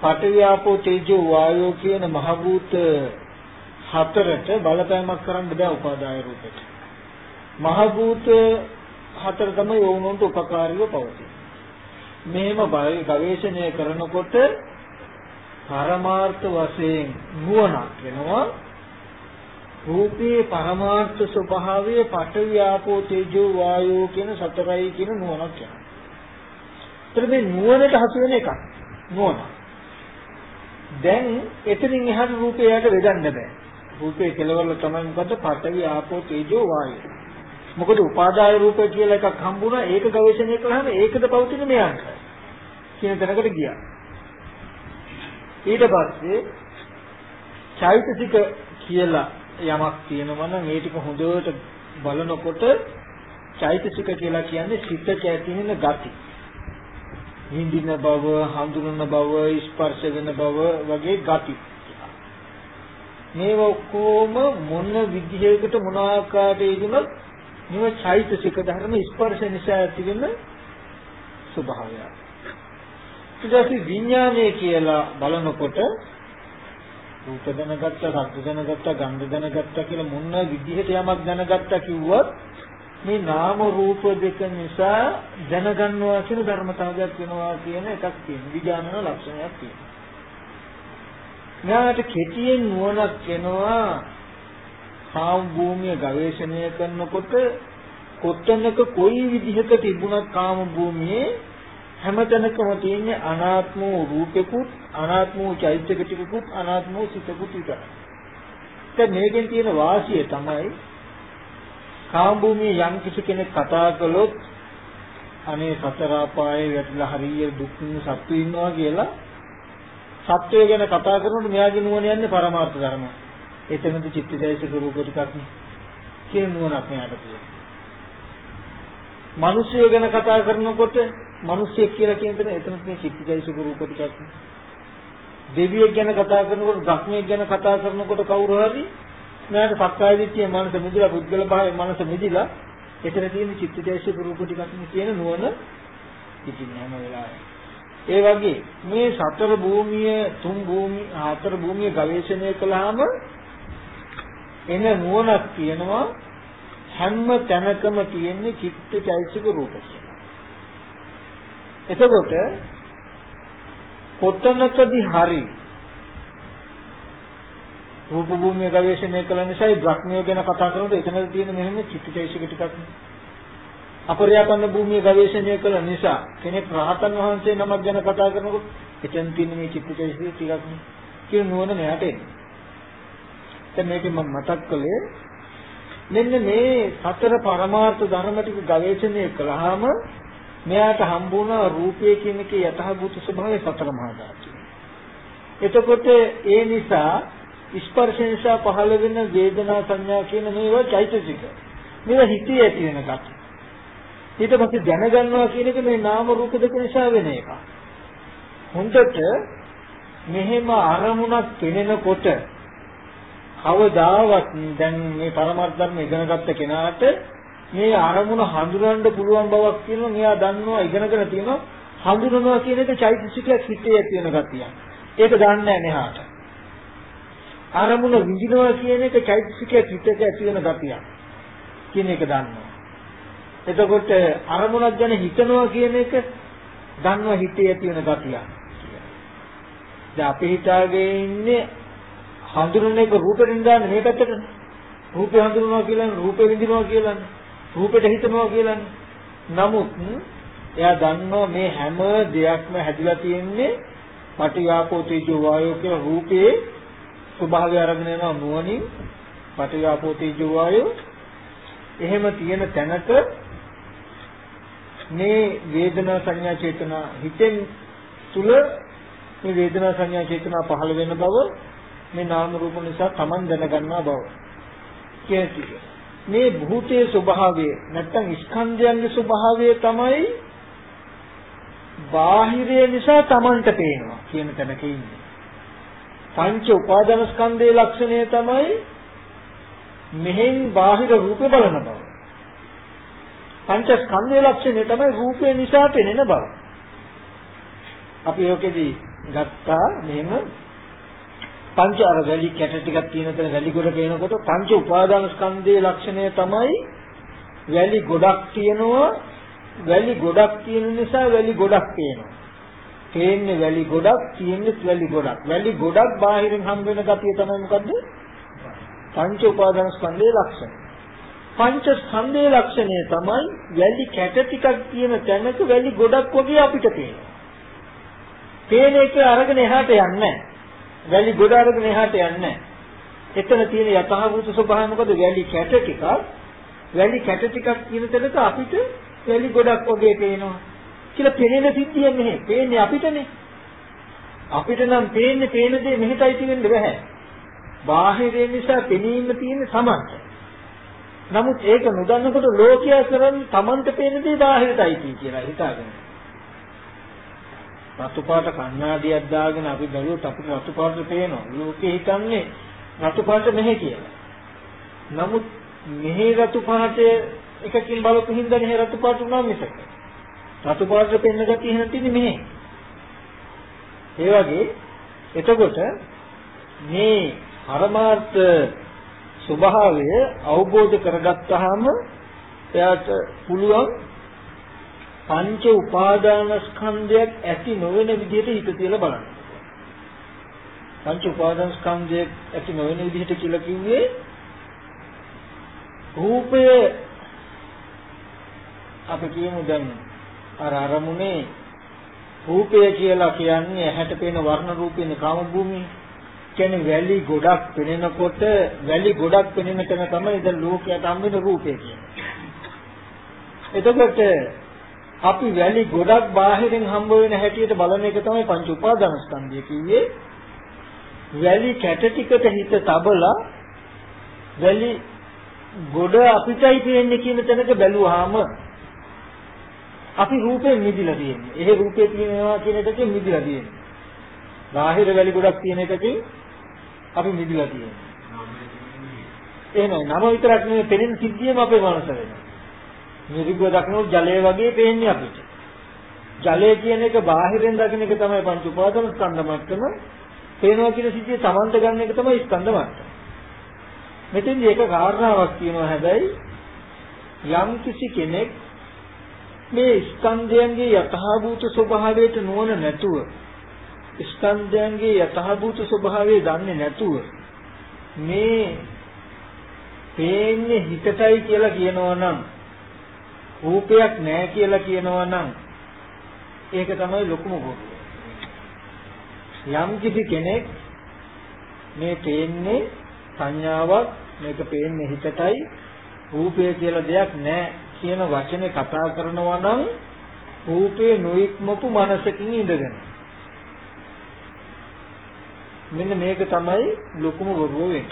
පඨවි ආපෝ තේජෝ වායෝ කියන මහ භූත හතරට බලපෑමක් කරන්න බෑ උපාදාය රූපෙට. මහ භූත හතර තමයි වුණොන්ට උපකාරීව පවතින. මෙහෙම ගවේෂණය කරනකොට පරමාර්ථ වශයෙන් නුවණක් වෙනවා රූපේ පරමාර්ථ ස්වභාවය පඨවි ආපෝ තේජෝ වායෝ කියන සතරයි කියන නුවණක් යනවා. ඒතර මේ නුවණට හසු වෙන එකක් නුවණ. දැන් එතනින් එහාට රූපයට වෙදන්න බෑ. රූපේ කෙලවල තමයි මොකද පඨවි ආපෝ තේජෝ වායෝ. මොකද උපාදාය රූප කියලා එකක් හම්බුණා ඒක ගවේෂණය කළාම ඒකද පවතින මෙයන්ට. කියන තැනකට ගියා. ඊට පස්සේ චෛතසික කියලා යමක් තියෙනවා නම් ඒ ටික හොඳට බලනකොට චෛතසික කියලා කියන්නේ සිතට ඇති වෙන ගති. හිඳින බව, හඳුනන බව, ස්පර්ශ වෙන බව වගේ ගති. මේව ඔක්කොම මොන විදිහයකට මොන ආකාරයකින්වත් මේව චෛතසික ධර්ම ස්පර්ශ නිසා ඇති වෙන ස්වභාවය. ඊට පස්සේ විඥානය කියලා බලනකොට රූප දැනගත්තා, ශබ්ද දැනගත්තා, ගන්ධ දැනගත්තා කියලා මොන විදිහට යමක් දැනගත්තා කිව්වොත් මේ නාම රූප දෙක නිසා දැනගන්නවා කියන ධර්මතාවයක් වෙනවා කියන එකක් තියෙනවා. විඥානන ලක්ෂණයක් තියෙනවා. ඥානට කෙටියෙන් නුවණක් එනවා කාම භූමිය ගවේෂණය කරනකොට කොතනක කොයි විදිහක තිබුණත් කාම භූමියේ හැමතැනකම තියෙන අනාත්ම වූ රූපෙකුත් අනාත්ම වූ චෛත්‍යක ටිකකුත් අනාත්ම වූ සිතකුත් විතරයි. දැන් මේකෙන් තියෙන වාසිය තමයි කාම භූමියේ යම් කිසි කෙනෙක් කතා කළොත් අනේ සතර අපායේ වැටලා හරිය දුක් සත්තු ඉන්නවා කියලා සත්‍යය ගැන කතා කරනකොට මෙයාගේ නුවණ යන්නේ පරමාර්ථ ධර්ම. එතනද චිත්තජයසික රූප ටිකක් නේ. කියන නුවණක් මෙයාට තියෙනවා. මිනිස්සු ගැන කතා කරනකොට මිනිස්සෙක් කියලා කියන තැන එතන මේ චිත්තජයසික රූප ටිකක් දෙවියෙක් ගැන කතා කරනකොට ධර්මයක් ගැන කතා කරනකොට කවුරු හරි මෙයාට සක්කාය දිට්ඨිය මනස මිදිලා පුද්ගල භාවය මනස මිදිලා එතන තියෙන චිත්තජයසික රූප ටිකක් තියෙන නුවණ ඉතින් හැම වෙලාවෙම. ඒ වගේ මේ සතර භූමිය තුන් භූමිය හතර භූමිය ගවේෂණය කළාම එන නුවණක් තියෙනවා හැම තැනකම තියෙන චිත්තචෛතසික රූප එතකොට කොතනකදී හරි රූප භූමිය ගවේෂණය කළ නිසා බ්‍රහ්මිය ගැන කතා කරනකොට එතනදී තියෙන මෙහෙම චිත්තචෛතසික ටිකක් අපරියාපන්න භූමිය ගවේෂණය කළ නිසා කෙනෙක් රහතන් වහන්සේ නමක් ගැන කතා කරනකොට එතන තියෙන මේ චිත්තචෛතසික ටිකක් කියන නුවණ මෙයාට එන්නේ. දැන් මේක මම මතක් කළේ මෙන්න මේ සතර පරමාර්ථ ධර්ම ටික ගවේෂණය කළාම මෙයාට හම්බුණා රූපය කියන එකේ යථාභූත ස්වභාවය සතර මහා ධාතු. එතකොට ඒ නිසා ස්පර්ශ නිසා පහළ වෙන වේදනා සංඥා කියන මේවා චෛතසික. මේවා හිතේ ඇති වෙන එකක්. ඊට පස්සේ දැනගන්නවා කියන එක මේ නාම රූප දෙක නිසා වෙන එකක්. හොඳට මෙහෙම අරමුණක් පෙනෙනකොට කවදාවත් දැන් මේ පරමාර්ථ ධර්ම ඉගෙනගත්ත කෙනාට මේ අරමුණ හඳුනන්න පුළුවන් බවක් තියෙනවා මෙයා දන්නවා ඉගෙනගෙන තියෙනවා හඳුනනවා කියන එක චෛතසිකයක් හිතේ ඇති වෙන ගතියක්. ඒක දන්නේ නැහැ මෙහාට. අරමුණ විඳිනවා කියන එක චෛතසිකයක් හිතේ ඇති වෙන ගතියක්. කියන එක දන්නවා. එතකොට අරමුණක් ගැන හිතනවා කියන එක දන්නවා හිතේ ඇති වෙන ගතිය. දැන් අපි හිතාගෙන ඉන්නේ හඳුනන එක රූපෙන් දාන්නේ මේ පැත්තටනේ. රූපේ හඳුනනවා කියලානේ රූපේ විඳිනවා කියලානේ. රූපෙට හිතනවා කියලානේ. නමුත් එයා දන්නවා මේ හැම දෙයක්ම හැදිලා තියෙන්නේ පටිඝාපෝ තේජෝ වායෝ කියලා රූපේ ස්වභාවය අරගෙන යනවා නුවණින්. පටිඝාපෝ තේජෝ වායෝ. එහෙම තියෙන තැනක මේ වේදනා සංඥා චේතනා හිතෙන් තුල මේ වේදනා සංඥා චේතනා පහළ වෙන බව මේ නාම රූප නිසා Taman දැනගන්නා බව. කියන්නේ මේ භූතයේ ස්වභාවය නැත්තම් ස්කන්ධයන්ගේ ස්වභාවය තමයි බාහිරය නිසා Tamanට පේනවා කියන තැනක ඉන්නේ. පංච උපාදාන ස්කන්ධයේ ලක්ෂණය තමයි මෙහෙන් බාහිර රූපේ බලන බව. පංච ස්කන්ධයේ ලක්ෂණය තමයි රූපේ නිසා පෙනෙන බව. අපි ඔකෙදී ගත්තා මෙහෙම පංච අර වැලි කැට ටිකක් තියෙන තැන වැලි ගොඩ පේනකොට පංච උපාදාන ස්කන්ධයේ ලක්ෂණය තමයි වැලි ගොඩක් තියෙනවා වැලි ගොඩක් තියෙන නිසා වැලි ගොඩක් පේනවා. පේන්නේ වැලි ගොඩක් තියෙන්නේ වැලි ගොඩක්. වැලි ගොඩක් බාහිරින් හම් වෙන ගතිය තමයි මොකද්ද? පංච උපාදාන ස්කන්ධයේ ලක්ෂණ. පංච ස්කන්ධයේ ලක්ෂණය තමයි වැලි කැට ටිකක් තියෙන තැනක වැලි ගොඩක් වගේ අපිට පේනවා. පේන එක අරගෙන එහාට යන්නේ නැහැ. වැලි ගොඩ අරගෙන එහාට යන්නේ එතන තියෙන යථාභූත ස්වභාවය මොකද? වැලි කැට ටිකක්. වැලි කැට ටිකක් කියන තැනක අපිට වැලි ගොඩක් වගේ පේනවා. කියලා පෙනෙන සිද්ධිය නෙමෙයි පේන්නේ අපිටනේ. අපිට නම් පේන්නේ පේන දේ මෙහෙටයි තියෙන්න බෑ. බාහිරේ නිසා පෙනීම තියෙන සමන්ත නමුත් ඒක නොදන්නකොට ලෝකයා කරන්නේ Tamanට පේන දේ බාහිරටයි කියලා හිතාගෙන. රතු පාට කණ්ණාඩියක් දාගෙන අපි බැලුවොත් අපිට රතු පාට පේනවා. ලෝකේ හිතන්නේ රතු පාට මෙහෙ කියලා. නමුත් මෙහෙ රතු පාට එකකින් බලපු හින්දා මෙහෙ රතු පාට උනා මිසක. රතු පාට පෙන්න ගැටි එහෙම තියෙන්නේ මෙහෙ. ඒ වගේ එතකොට මේ පරමාර්ථ ස්වභාවය අවබෝධ කරගත්තාම එයාට පුළුවන් පංච උපාදානස්කන්ධයක් ඇති නොවන විදිහට හිත තියලා බලන්න. පංච උපාදානස්කන්ධයක් ඇති නොවන විදිහට කියලා කිව්වේ රූපය අපි කියමු දැන් අර අරමුණේ රූපය කියලා කියන්නේ ඇහැට පේන වර්ණ රූපේනේ කාම භූමිය. කියන්නේ වැලි ගොඩක් පෙනෙනකොට වැලි ගොඩක් පෙනෙන තැන තමයි දැන් ලෝකයට හම් වෙන රූපය කියන්නේ. එතකොට අපි වැලි ගොඩක් බාහිරින් හම්බ වෙන හැටියට බලන එක තමයි පංච උපාදානස්කන්ධය කිව්වේ. වැලි කැට ටිකට හිත තබලා වැලි ගොඩ අපිටයි පේන්නේ කියන තැනක බැලුවාම අපි රූපයෙන් මිදිලා තියෙන්නේ. එහෙ රූපේ තියෙනවා කියන එකකින් මිදිලා තියෙන්නේ. බාහිර වැලි ගොඩක් තියෙන එකකින් අපි මිදිලා තියෙන්නේ. එහෙනම් නම විතරක් නෙවෙයි පෙනෙන සිද්ධියම අපේ මනස වෙනවා. මිරිගුව දකිනකොට ජලය වගේ පේන්නේ අපිට. ජලය කියන එක බාහිරින් දකින එක තමයි පංච උපාදාන ස්කන්ධ මට්ටම. පේනවා කියන සිද්ධිය තමන්ට ගන්න එක තමයි ස්කන්ධ මට්ටම. මෙතෙන්දී එක කාරණාවක් කියනවා හැබැයි යම් කිසි කෙනෙක් මේ ස්කන්ධයන්ගේ යථාභූත ස්වභාවයට නුවණ නැතුව ස්කන්ධයන්ගේ යථාභූත ස්වභාවය දන්නේ නැතුව මේ පේන්නේ හිතටයි කියලා කියනවා නම් රූපයක් නැහැ කියලා කියනවා නම් ඒක තමයි ලොකුම බොරුව. යම් කිසි කෙනෙක් මේ පේන්නේ සංඥාවක් මේක පේන්නේ හිතටයි රූපය කියලා දෙයක් නැහැ කියන වචනේ කතා කරනවා නම් රූපේ නොඉක්මපු මනසකින් ඉඳගෙන මෙන්න මේක තමයි ලොකුම බොරුව වෙන්නේ.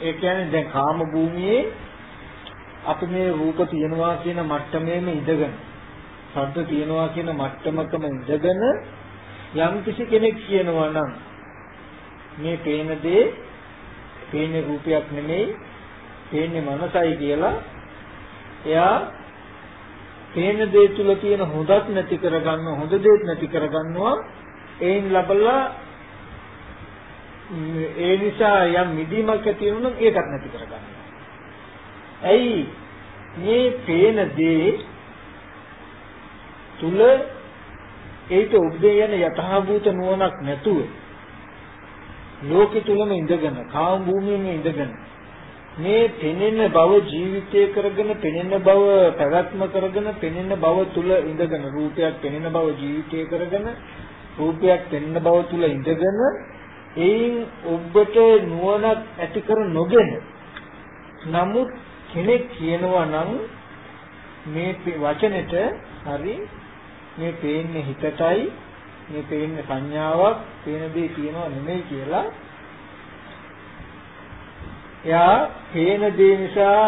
ඒ කියන්නේ දැන් කාම භූමියේ අපි මේ රූප තියනවා කියන මට්ටමේම ඉඳගෙන ශබ්ද තියනවා කියන මට්ටමකම ඉඳගෙන යම් කිසි කෙනෙක් කියනවා නම් මේ පේන දේ පේන්නේ රූපයක් නෙමෙයි පේන්නේ මනසයි කියලා එයා පේන දේ තුල තියෙන හොඳත් නැති කරගන්න හොඳ දේත් නැති කරගන්නවා. ඒන් ලබලා ඒ නිසා යම් මිදීමක් ඇති වෙනවා නම් ඒකත් නැති කරගන්නවා. ඇයි? මේ පේන දේ තුල ඒක උද්දේ යන යථාභූත නුවණක් නැතුව ලෝකෙ තුලම ඉඳගෙන කාම භූමියේම ඉඳගෙන මේ පෙනෙන බව ජීවිතය කරගෙන පෙනෙන බව පැවැත්ම කරගෙන පෙනෙන බව තුල ඉඳගෙන රූපයක් පෙනෙන බව ජීවිතය කරගෙන රූපයක් පෙනෙන බව තුල ඉඳගෙන එයින් ඔබට නුවණක් ඇති කර නොගෙන නමුත් කෙනෙක් කියනවා නම් මේ වචනෙට හරි මේ පේන්නේ හිතටයි මේ පේන්නේ සංඥාවක් පේන දේ කියනවා නෙමෙයි කියලා එයා පේන දේ නිසා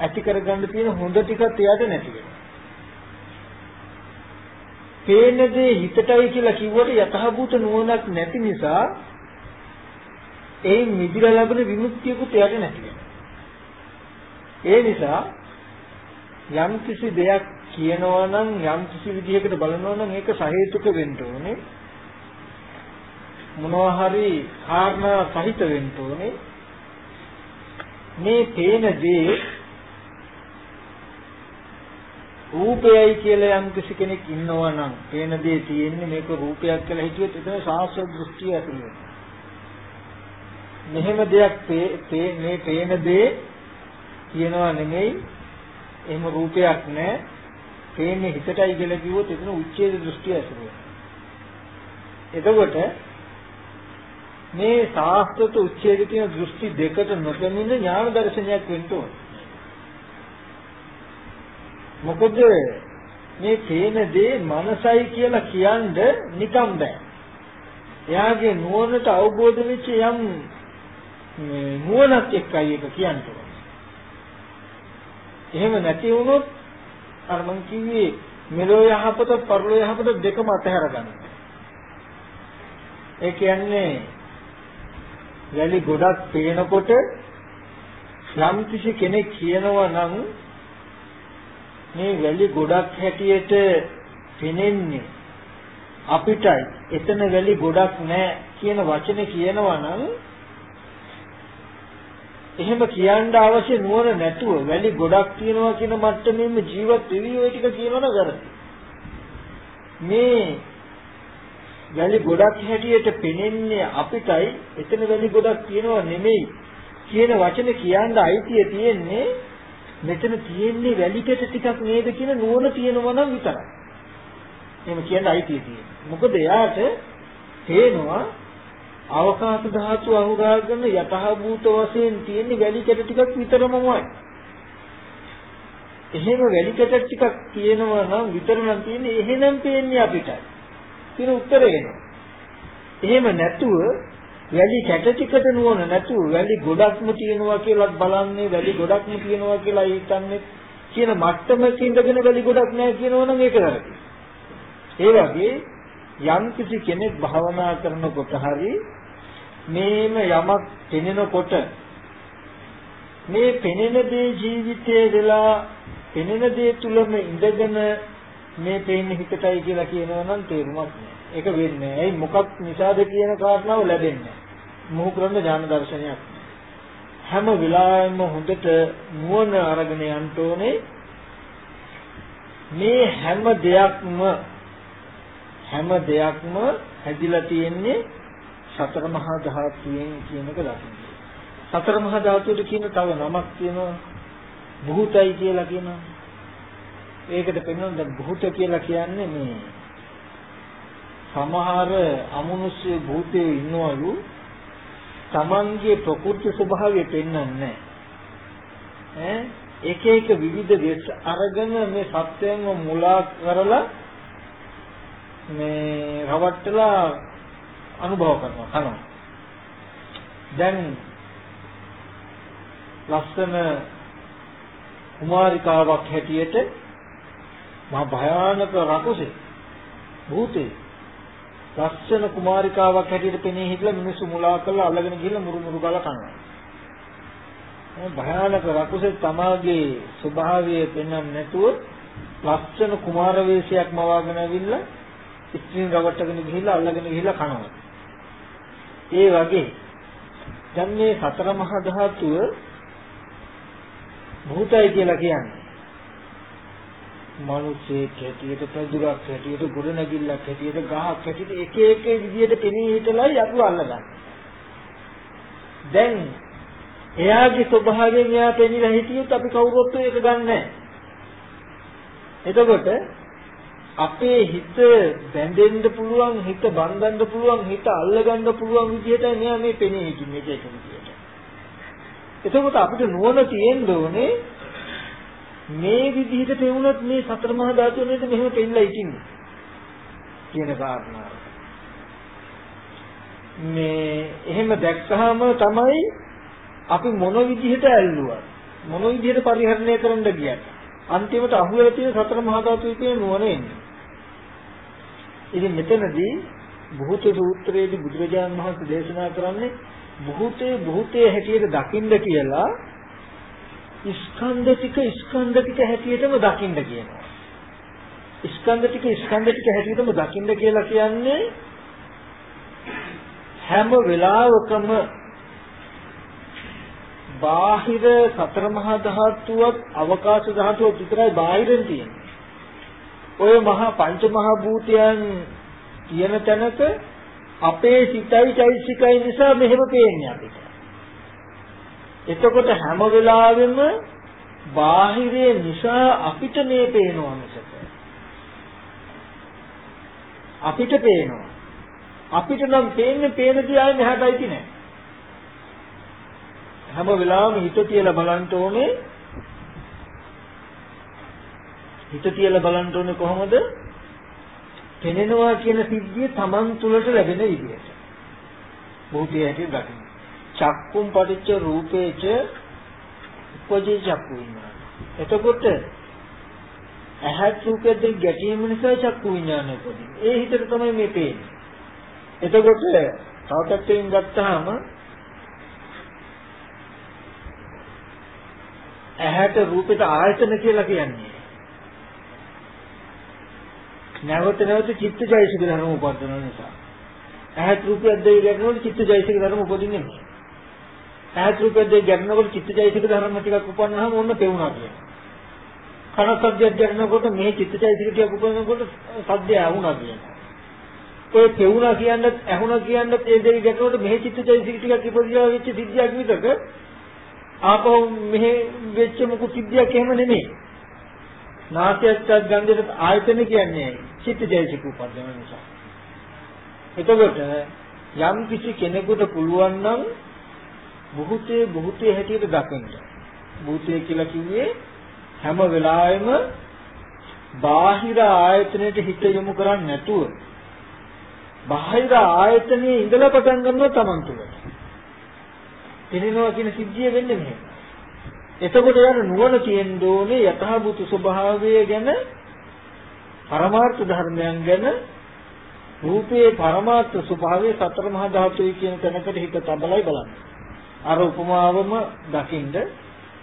ඇති කරගන්න තියෙන හොඳ ටිකත් එයාට නැති වෙනවා. පේන දේ හිතටයි කියලා කිව්වට යථාභූත නුවණක් නැති නිසා ඒ මිදිලා ලැබෙන විමුක්තියකුත් එයාට නැති වෙනවා. ඒ නිසා යම් කිසි දෙයක් කියනවා නම් යම් කිසි විදිහකට බලනවා නම් ඒක සහේතුක වෙන්න ඕනේ. මොනවා හරි කාරණා සහිත වෙන්න ඕනේ. මේ පේන දේ රූපයයි කියලා යම් කිසි කෙනෙක් ඉන්නවා නම් පේන දේ තියෙන්නේ මේක රූපයක් කියලා හිතුවොත් එතන සාස්ත්‍ව දෘෂ්ටිය ඇති වෙනවා. මෙහෙම දෙයක් මේ පේන දේ කියනවා නෙමෙයි එහෙම රූපයක් නැහැ. පේන්නේ හිතටයි කියලා කිව්වොත් එතන උච්ඡේද දෘෂ්ටිය ඇති වෙනවා. එතකොට මේ සාස්ත්‍රත උච්ඡේද කියන දෘෂ්ටි දෙකට නොපෙමින ඥාන දර්ශනයක් වෙන්න ඕන. මොකද මේ තේන දේ මනසයි කියලා කියන්න නිකම් බෑ. එයාගේ නුවණට අවබෝධ වෙච්ච යම් නුවණක් එක්කයි ඒක කියන්න එහෙම නැති වුණොත් අර මං කිව්වේ මෙලෝ යහපත පරලෝ යහපත දෙකම අතහැර ගන්න. ඒ කියන්නේ වැලි ගොඩක් පේනකොට යම් කිසි කෙනෙක් කියනවා නම් මේ වැලි ගොඩක් හැටියට පෙනෙන්නේ අපිටයි එතන වැලි ගොඩක් නැහැ කියන වචනේ කියනවා නම් එහෙම කියන්න අවශ්‍ය නුවණ නැතුව වැලි ගොඩක් තියෙනවා කියන මට්ටමින්ම ජීවත් වෙවි ඔය ටික කියනවනම් වැරදි. මේ වැලි ගොඩක් හැටියට පෙනෙන්නේ අපිටයි එතන වැලි ගොඩක් තියෙනව නෙමෙයි කියන වචනේ කියන්න අයිතිය තියෙන්නේ මෙතන තියෙන්නේ වැලි කෙට ටිකක් නේද කියන නුවණ තියෙනවා නම් විතරයි. එහෙම කියන්න අයිතිය තියෙන්නේ. මොකද එයාට තේනවා අවකාශ ධාතු අනුරාගන යතහභූත වශයෙන් තියෙන වැලි කෙට ටිකක් විතරමමයි. එහෙම වැලි කෙට ටිකක් තියෙනවා නම් විතර නම් තියෙන්නේ එහෙනම් පේන්නේ අපිටයි. කියන උත්තරය එනවා. එහෙම නැතුව වැලි කැට ටිකට නුවණ නැතුව වැලි ගොඩක්ම තියෙනවා කියලා බලන්නේ වැලි ගොඩක්ම තියෙනවා කියලා හිතන්නේ කියන මට්ටමක ඉඳගෙන වැලි ගොඩක් නැහැ කියනවනම් ඒක වැරදි. ඒ වගේ යම් කිසි කෙනෙක් භාවනා කරනකොට හරි මේම යමක් පෙනෙනකොට මේ පෙනෙන දේ ජීවිතයේ වෙලා පෙනෙන දේ තුලම ඉඳගෙන මේ පේන්නේ හිතටයි කියලා කියනවා නම් තේරුමක් නෑ. ඒක වෙන්නේ නෑ. ඇයි මොකක් නිසාද කියන කාරණාව ලැබෙන්නේ නෑ. මොහු කරන ඥාන දර්ශනයක්. හැම වෙලාවෙම හොඳට නුවණ අරගෙන යන්න ඕනේ. මේ හැම දෙයක්ම හැම දෙයක්ම හැදිලා තියෙන්නේ සතර මහා ධාතුයෙන් කියන එක දකින්න. සතර මහා ධාතුවට කියන තව නමක් තියෙනවා. භූතයි කියලා කියනවා. ඒකට පෙන්වන දැන් භූත කියලා කියන්නේ මේ සමහර අමනුෂ්‍ය භූතයෝ ඉන්නවලු තමන්ගේ ප්‍රකෘති ස්වභාවය පෙන්වන්නේ ඈ එක එක විවිධ වෙස් අරගෙන මේ සත්‍යයන්ව මුලා කරලා මේ රවට්ටලා අනුභව කරනවා කනවා දැන් ලස්සන කුමාරිකාවක් හැටියට මහා භයානක රකුසේ භූතේ ලස්සන කුමාරිකාවක් හැටියට පෙනී හිටලා මිනිස්සු මුලා කරලා අල්ලගෙන ගිහලා මුරු මුරු ගාලා කනවා. භයානක රකුසේ තමාගේ ස්වභාවය පෙන්වන්න නැතුව ලස්සන කුමාර වේශයක් මවාගෙන ඇවිල්ලා ස්ත්‍රීන් රවට්ටගෙන ගිහිල්ලා අල්ලගෙන ගිහිල්ලා කනවා. ඒ වගේ දැන් මේ සතර මහා ධාතුව භූතයි කියලා කියන්නේ මිනිස්සෙක් හැටියට පැදුරක් හැටියට ගොඩනැගිල්ලක් හැටියට ගහක් හැටියට එක එක විදියට පෙනී හිටලයි අපි අල්ලගන්නේ. දැන් එයාගේ ස්වභාවයෙන් එයා පෙනීලා හිටියොත් අපි කවුරුත් ඒක ගන්නෑ. එතකොට අපේ හිත බැඳෙන්න පුළුවන් හිත බඳින්න පුළුවන් හිත අල්ලගන්න පුළුවන් විදිහට මෙයා මේ පෙනී හිටින්නේ ඒක විදිහට. එතකොට අපිට නුවණ තියෙන්න ඕනේ මේ විදිහට පෙවුනොත් මේ සතර මහා ධාතු වලට මෙහෙම පෙන්නලා ඉතින්නේ කියන කාරණාව. මේ එහෙම දැක්කහම තමයි අපි මොන විදිහට ඇල්ලුවා මොන විදිහට පරිහරණය කරන්න ගියත් අන්තිමට අහුවෙලා තියෙන සතර මහා ධාතු කියන නුවණ එන්නේ. ඉතින් මෙතනදී බුහත සූත්‍රයේදී බුදුරජාණන් වහන්සේ දේශනා කරන්නේ බුහතේ බුහතේ හැටියට දකින්න කියලා ස්කන්ධ ටික ස්කන්ධ ටික හැටියටම දකින්න කියනවා. ස්කන්ධ ටික ස්කන්ධ ටික හැටියටම දකින්න කියලා කියන්නේ හැම වෙලාවකම බාහිර සතර මහා ධාතුවත් අවකාශ ධාතුවත් විතරයි බාහිරින් තියෙන්නේ. ඔය මහා පංච මහා භූතයන් තියෙන තැනක අපේ සිතයි චෛසිකයි නිසා මෙහෙම පේන්නේ අපිට. එතකොට හැම වෙලාවෙම බාහිරේ නිසා අපිට මේ පේනවා මිසක අපිට පේනවා අපිට නම් පේන්නේ පේන දිහා මෙහාටයි කියන්නේ හැම වෙලාවෙම හිත තියලා බලන්න ඕනේ. හිත තියලා බලන්න ඕනේ කොහොමද? පෙනෙනවා කියන සිද්ධිය Taman තුලට ලැබෙන විදිහට භූතය හැටි දකින්න. චක්කුම් පටිච්ච රූපේච උපජේ චක්කු විඥාන. එතකොට ඇහත් රූපයෙන් ගැටීම නිසා චක්කු විඥානය උපදින ඒ හිතට තමයි මේ පේන්නේ. එතකොට තව පැත්තකින් ගත්තාම ඇහැට රූපෙට ආයතන කියලා කියන්නේ. නැවත නැවත චිත්තජයසික ධර්ම උපදින නිසා. ඇහැට රූපයක් දෙය ගැටෙනකොට චිත්තජයසික ධර්ම උපදින්නේ නැහැ. ඇහැට රූපයක් දෙය ගැටෙනකොට චිත්තජයසික ධර්ම ටිකක් උපන්නාම ඔන්න පෙවුනා කියනවා කන සද්දයක් ගැටෙනකොට මේ චිත්තජයසික ටිකක් උපදිනකොට සද්දය ඇහුණා කියනවා ඔය පෙවුනා කියන්නත් ඇහුණා කියන්නත් ඒ දෙය ගැටෙනකොට මේ චිත්තජයසික ටිකක් ඉපදියා වෙච්ච සිද්ධියක් විතරක ආපහු මෙහෙ වෙච්ච මොකු සිද්ධියක් එහෙම නෙමෙයි. නාසයත් ගන්ධයට ආයතන කියන්නේ චිත්තජයසික උපදින නිසා. එතකොට යම් කිසි කෙනෙකුට පුළුවන් නම් බුහුතේ බුහුතේ හැටියට දකින්න. බුහුතේ කියලා කිව්වේ හැම වෙලාවෙම බාහිර ආයතනයට හිත යොමු කරන්නේ නැතුව බාහිර ආයතනයේ ඉඳලා පටන් ගන්නවා Taman තුළ. පෙනෙනවා කියන සිද්ධිය වෙන්නේ නැහැ. එතකොට යන නුවණ තියෙන්න ඕනේ යථාභූත ස්වභාවය ගැන පරමාර්ථ ධර්මයන් ගැන රූපේ පරමාර්ථ ස්වභාවය සතර මහා ධාතුයි කියන තැනකට හිත තබලයි බලන්න. අර උපමාවම දකින්ද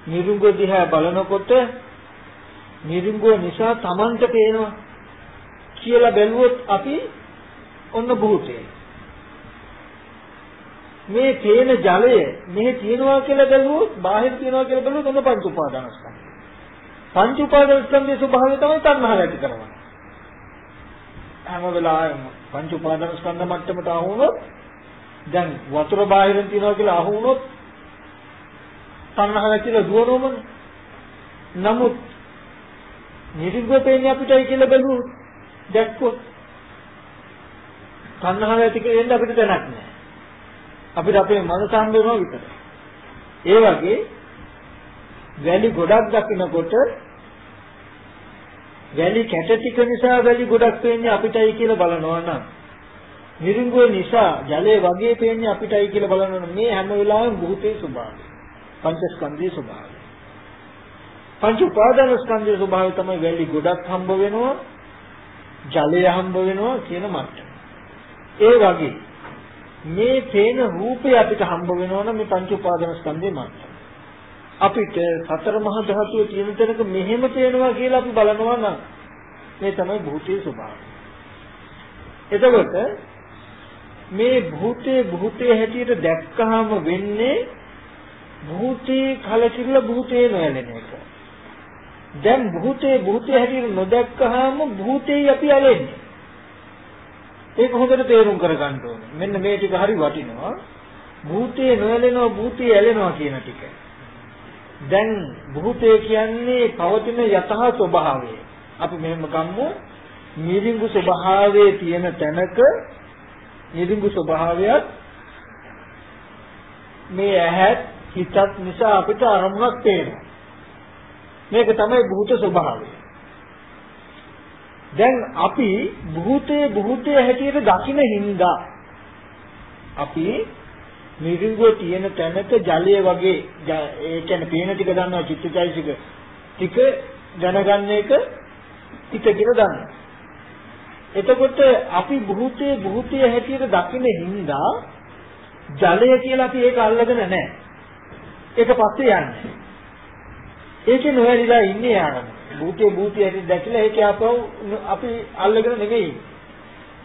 නිරුංග දිහා බලනකොට නිරුංග නිසා Tamanට පේනවා කියලා බැලුවොත් අපි ඔන්න භූතේ මේ තේන ජලය මෙහි තියෙනවා කියලා බැලුවොත් බාහිර තියෙනවා කියලා බැලුවොත් ඔන්න පංච උපාදානස්කන්ධ. පංච උපාදානස්කන්ධයේ ස්වභාවය තමයි තණ්හාව ඇති කරන්නේ. හැම වෙලාවෙම පංච උපාදානස්කන්ධ මට්ටමට ආවොත් දැන් වතුර බාහිරින් තියෙනවා කියලා අහුනොත් තණ්හාව ඇතිලා දුවනවමනේ. නමුත් නිරිග්ග පේන්නේ අපිටයි කියලා බැලුවොත් දැක්කොත් තණ්හාව ඇති කෙරෙන්න අපිට දැනක් නැහැ. අපිට අපේ මනස හම්බ වෙනවා විතරයි. ඒ වගේ වැලි ගොඩක් දකිනකොට වැලි කැට ටික නිසා වැලි ගොඩක් පේන්නේ අපිටයි කියලා බලනවා නම් නිරුංගුව නිසා ජලය වගේ පේන්නේ අපිටයි කියලා බලනවා මේ හැම වෙලාවෙම භූතේ ස්වභාවය. පංචස්කන්ධයේ ස්වභාවය. පංච උපාදාන ස්කන්ධයේ ස්වභාවය තමයි වැලි ගොඩක් හම්බ වෙනවා ජලය හම්බ වෙනවා කියන මට්ටම. ඒ වගේ මේ පේන රූපය අපිට හම්බ වෙනවනම් මේ පංච උපාදාන ස්කන්ධේ මාත්‍රයි. අපිට සතර මහා ධාතුවේ තියෙන තැනක මෙහෙම පේනවා කියලා අපි බලනවා නම් මේ තමයි භූතයේ ස්වභාවය. එතකොට මේ භූතේ භූතේ හැටියට දැක්කහම වෙන්නේ භූතේ කලකිරලා භූතේ නොයැලෙන එක. දැන් භූතේ භූතය හැටියට නොදැක්කහම භූතේ අපි ඇලෙන්නේ. ඒක හොඳට තේරුම් කරගන්න ඕනේ. මෙන්න මේ ටික හරි වටිනවා. භූතේ නොඇලෙනවා භූතේ ඇලෙනවා කියන ටික. දැන් භූතය කියන්නේ පවතින යතහ ස්වභාවය. අපි මෙහෙම ගමු. නිරිඟු ස්වභාවයේ තියෙන තැනක නිරිඟු ස්වභාවයත් මේ ඇහත් හිතත් නිසා අපිට අරමුණක් තේරෙනවා. මේක තමයි භූත ස්වභාවය. දැන් අපි භූතේ භූතේ හැටියට දකින හින්දා අපි නිරිඟුව තියෙන තැනක ජලය වගේ ඒ කියන්නේ පේන ටික දන්නවා චිත්තචෛසික ටික දැනගන්න එක හිත කියලා දන්නවා. එතකොට අපි භූතේ භූතය හැටියට දකින හින්දා ජලය කියලා අපි ඒක අල්ලගෙන නැහැ. ඒක පස්සේ යන්නේ. ඒකේ නොඇලිලා ඉන්නේ යාම. භූතේ භූතය හැටියට දැකලා ඒක අපව අපි අල්ලගෙන නෙවෙයි.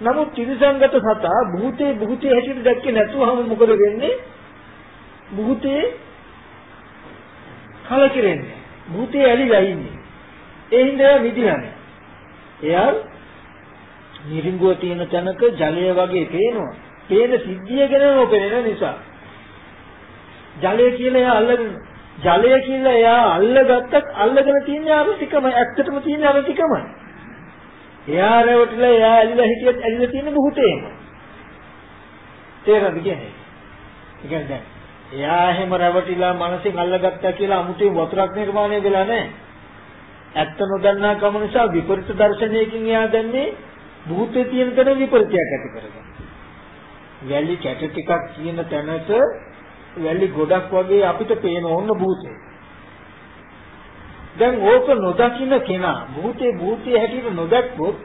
නමුත් ත්‍රිසංගත සතා භූතේ භූතේ හැටියට දැක්කේ නැතුවම මොකද වෙන්නේ? භූතේ කලකිරෙන්නේ. භූතේ ඇලිලා ඉන්නේ. ඒ හින්දා මිදිලා නැහැ. එයා නිරිඟුව තියෙන තැනක ජලය වගේ පේනවා. පේන සිද්ධිය ගැන නොපෙනෙන නිසා. ජලය කියලා එයා අල්ලගෙන ජලය කියලා එයා අල්ලගත්තත් අල්ලගෙන තියෙන්නේ අර ටිකම ඇත්තටම තියෙන්නේ අර ටිකමයි. එයා රැවටිලා එයා ඇලිලා හිටියත් ඇලිලා තියෙන බුහුතේම. තේරෙනවද කියන්නේ? ඒ කියන්නේ දැන් එයා එහෙම රැවටිලා මනසින් අල්ලගත්තා කියලා අමුතුවෙන් වතුරක් නිර්මාණය වෙලා නැහැ. ඇත්ත නොදන්නා කම නිසා විපරිත දර්ශනයකින් එයා දැන්නේ බුහුතේ තියෙන තැන විපරිතයක් ඇති කරගන්න. වැලි කැට ටිකක් කියන තැනට වැලි ගොඩක් වගේ අපිට පේන ඕන භූතේ. දැන් ඕක නොදකින්න කෙනා භූතේ භූතේ හැටියට නොදක්කොත්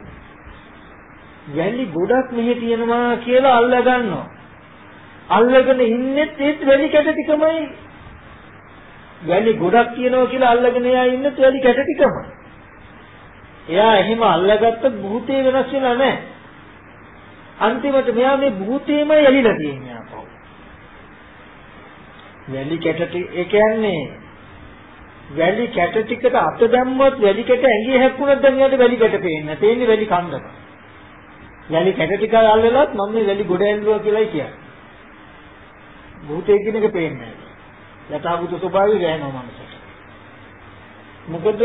වැලි ගොඩක් මෙහි තියෙනවා කියලා අල්ල ගන්නවා. අල්ලගෙන ඉන්නෙත් ඒත් වැලි කැට ටිකමයි. වැලි ගොඩක් තියෙනවා කියලා අල්ලගෙන එයා ඉන්නෙත් වැලි කැට ටිකමයි. එයා එහෙම අල්ලගත්ත භූතේ වෙනස් වෙලා නැහැ. අන්තිමට මෙයා මේ භූතේමයි ඇලිලා තියෙන්නේ අපව. වැලි කැට ඒ කියන්නේ වැලි කැට ටිකට අත දැම්මොත් වැලි කැට ඇඟේ හැප්පුණොත් දැන් එයාට වැලි කැට පේන්නේ. තේන්නේ වැලි කන්දක. වැලි කැට ටික අල්ලලත් මම මේ වැලි ගොඩ ඇල්ලුවා කියලායි කියන්නේ. භූතේ කියන එක පේන්නේ නැහැ. යථාභූත ස්වභාවය ගෑනවා මනසට. මොකද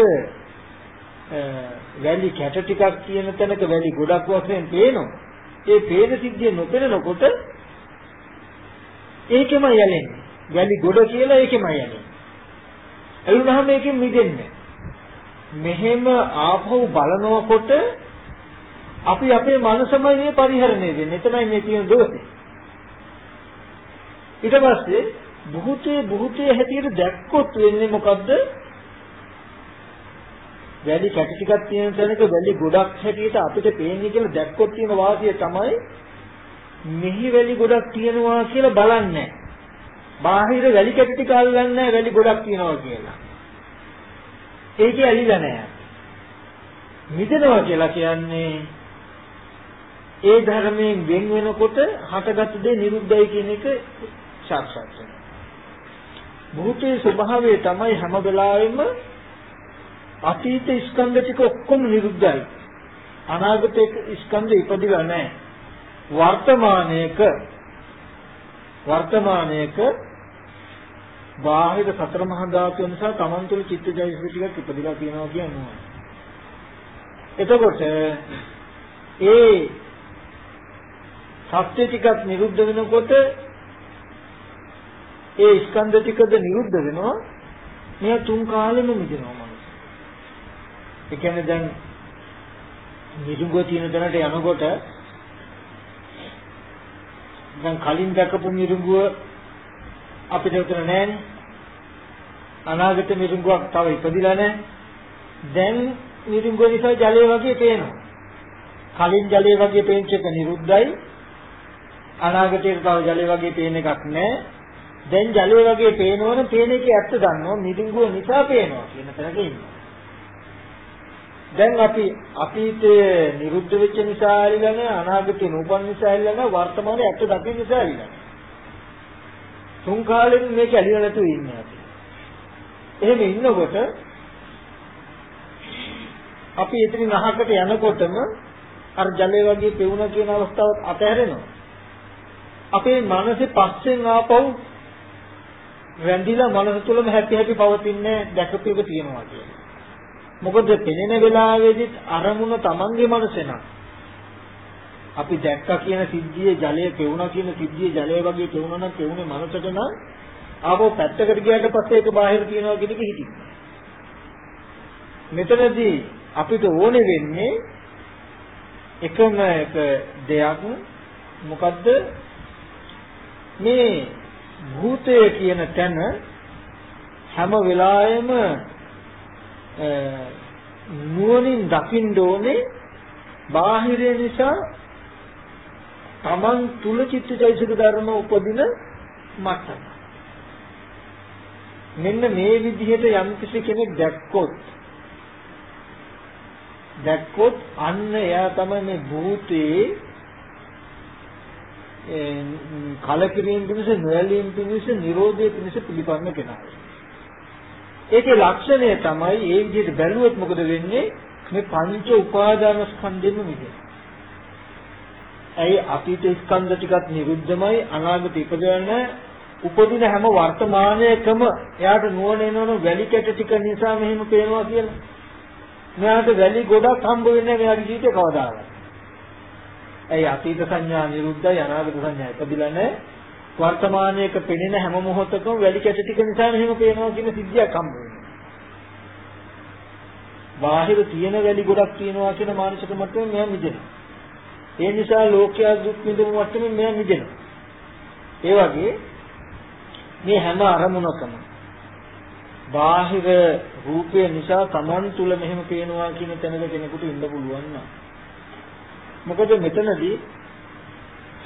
වැලි කැට ටිකක් තියෙන තැනක වැලි ගොඩක් වශයෙන් පේනවා. ඒ පේන සිද්ධිය නොපෙනෙනකොට ඒකෙම යන්නේ. වැලි ගොඩ කියලා ඒකෙම යන්නේ. එළුනහම ඒකෙන් මිදෙන්නේ. මෙහෙම ආපහු බලනකොට අපි අපේ මනසමයි මේ පරිහරණය වෙන්නේ. එතනයි මේ තියෙන දෝෂේ. ඊට පස්සේ බුහුතේ බුහුතේ හැටියට දැක්කොත් වෙන්නේ මොකද්ද? වැලි කැටි ටිකක් තියෙන තැනක වැලි ගොඩක් හැටියට අපිට පේන්නේ කියලා දැක්කොත් තියෙන වාසිය තමයි මෙහි වැලි ගොඩක් තියෙනවා කියලා බලන්නේ. බාහිර වැලි කැටි ටික අල්ලන්නේ වැලි ගොඩක් තියෙනවා කියලා. ඒකේ ඇලිලා නැහැ. මිදෙනවා කියලා කියන්නේ ඒ ධර්මයෙන් වෙන් වෙනකොට හටගත් දේ නිරුද්ධයි කියන එක සාක්ෂාත් වෙනවා. භූතේ ස්වභාවය තමයි හැම වෙලාවෙම අතීත ස්කන්ධ ටික ඔක්කොම නිරුද්ධයි. අනාගත ස්කන්ධ ඉපදිලා නැහැ. වර්තමානයේක වර්තමානයේක බාහිර සතර මහා ධාතු නිසා තමන් තුළ චිත්තජයසික ටිකක් ඉපදිලා තියෙනවා කියන්නේ. එතකොට ඒ සත්‍ය ටිකක් නිරුද්ධ වෙනකොට ඒ ස්කන්ධ ටිකද නිරුද්ධ වෙනවා. මෙයා තුන් කාලෙම මිදෙනවා. ඒ කියන්නේ දැන් නිරුංගෝ තියෙන තැනට යනකොට දැන් කලින් දැකපු නිරුංගුව අපිට උතර නැහැනේ. අනාගත නිරුංගුවක් තව ඉපදිලා නැහැ. දැන් නිරුංගුව නිසා ජලය වගේ පේනවා. කලින් ජලය වගේ පේන එක නිරුද්ධයි. අනාගතයේ තව ජලය වගේ පේන එකක් නැහැ. දැන් ජලය වගේ පේනවනේ පේන එකේ ඇත්ත දන්නවා නිරුංගුව නිසා පේනවා කියන තැනක ඉන්නවා. දැන් අපි අතීතයේ නිරුද්ධ වෙච්ච නිසා ඇලිලා නැහැ අනාගතේ නූපන් නිසා ඇලිලා නැහැ වර්තමානයේ ඇත්ත දකින්න නිසා ඇලිලා තුන් කාලෙකින් මේක ඇලිලා නැතුව ඉන්නේ අපි එහෙම ඉන්නකොට අපි එතනින් අහකට යනකොටම අර ජලය වගේ පෙවුන කියන අවස්ථාවත් අතහැරෙනවා. අපේ මනසේ පස්සෙන් ආපහු රැඳිලා මනස තුළම හැපි හැපි පවතින්නේ දැකපු එක තියෙනවා කියන්නේ. මොකද පෙනෙන වෙලාවේදීත් අරමුණ Tamange මනසේ නම් අපි දැක්කා කියන සිද්ධියේ ජලය පෙවුණා කියන සිද්ධියේ ජලය වගේ පෙවුණා නම් පෙවුනේ මනසට නම් ආපහු පැත්තකට ගියාට පස්සේ ඒක බාහිර තියනවා කියන එක හිතින්නේ. මෙතනදී අපිට ඕනේ වෙන්නේ එකම එක දෙයක් මොකද්ද මේ භූතය කියන තැන හැම වෙලාවෙම නුවණින් දකින්න ඕනේ බාහිරය නිසා Taman තුල චිත්තචෛතසික ධර්ම උපදින මට්ටම. මෙන්න මේ විදිහට යම් කෙනෙක් දැක්කොත් දැක්කොත් අන්න එයා තමයි මේ භූතේ කලකිරීම පිණිස නොයලීම් පිණිස නිරෝධය පිණිස පිළිපන්න කෙනා. ඒකේ ලක්ෂණය තමයි ඒ විදිහට බැලුවොත් මොකද වෙන්නේ? මේ පංච උපාදාන ස්කන්ධෙම මිදෙන. ඇයි අතීත ස්කන්ධ ටිකත් නිරුද්ධමයි අනාගත ඉපදෙන උපදින හැම වර්තමානයකම එයාට නුවණ එනවන වැලි කැට ටික නිසා මෙහෙම පේනවා කියලා. මෙයාට වැලි ගොඩක් හම්බ වෙන්නේ මෙයාගේ ජීවිතේ කවදාවත්. ඇයි අතීත සංඥා නිරුද්ධයි අනාගත සංඥා ඉපදිලා නැහැ. වර්තමානයේක පෙනෙන හැම මොහොතකම වැලි කැට ටික නිසා මෙහෙම පේනවා කියන සිද්ධියක් හම්බ වෙනවා. බාහිර තියෙන වැලි ගොඩක් තියෙනවා කියන මානසික මට්ටමෙන් මෙයා මිදෙනවා. ඒ නිසා ලෝකයා දුක් විඳින මට්ටමෙන් මෙයා මිදෙනවා. ඒ වගේ මේ හැම අරමුණකම බාහිර රූපය නිසා Taman තුල මෙහෙම පේනවා කියන තැනක කෙනෙකුට ඉන්න පුළුවන් නෑ. මොකද මෙතනදී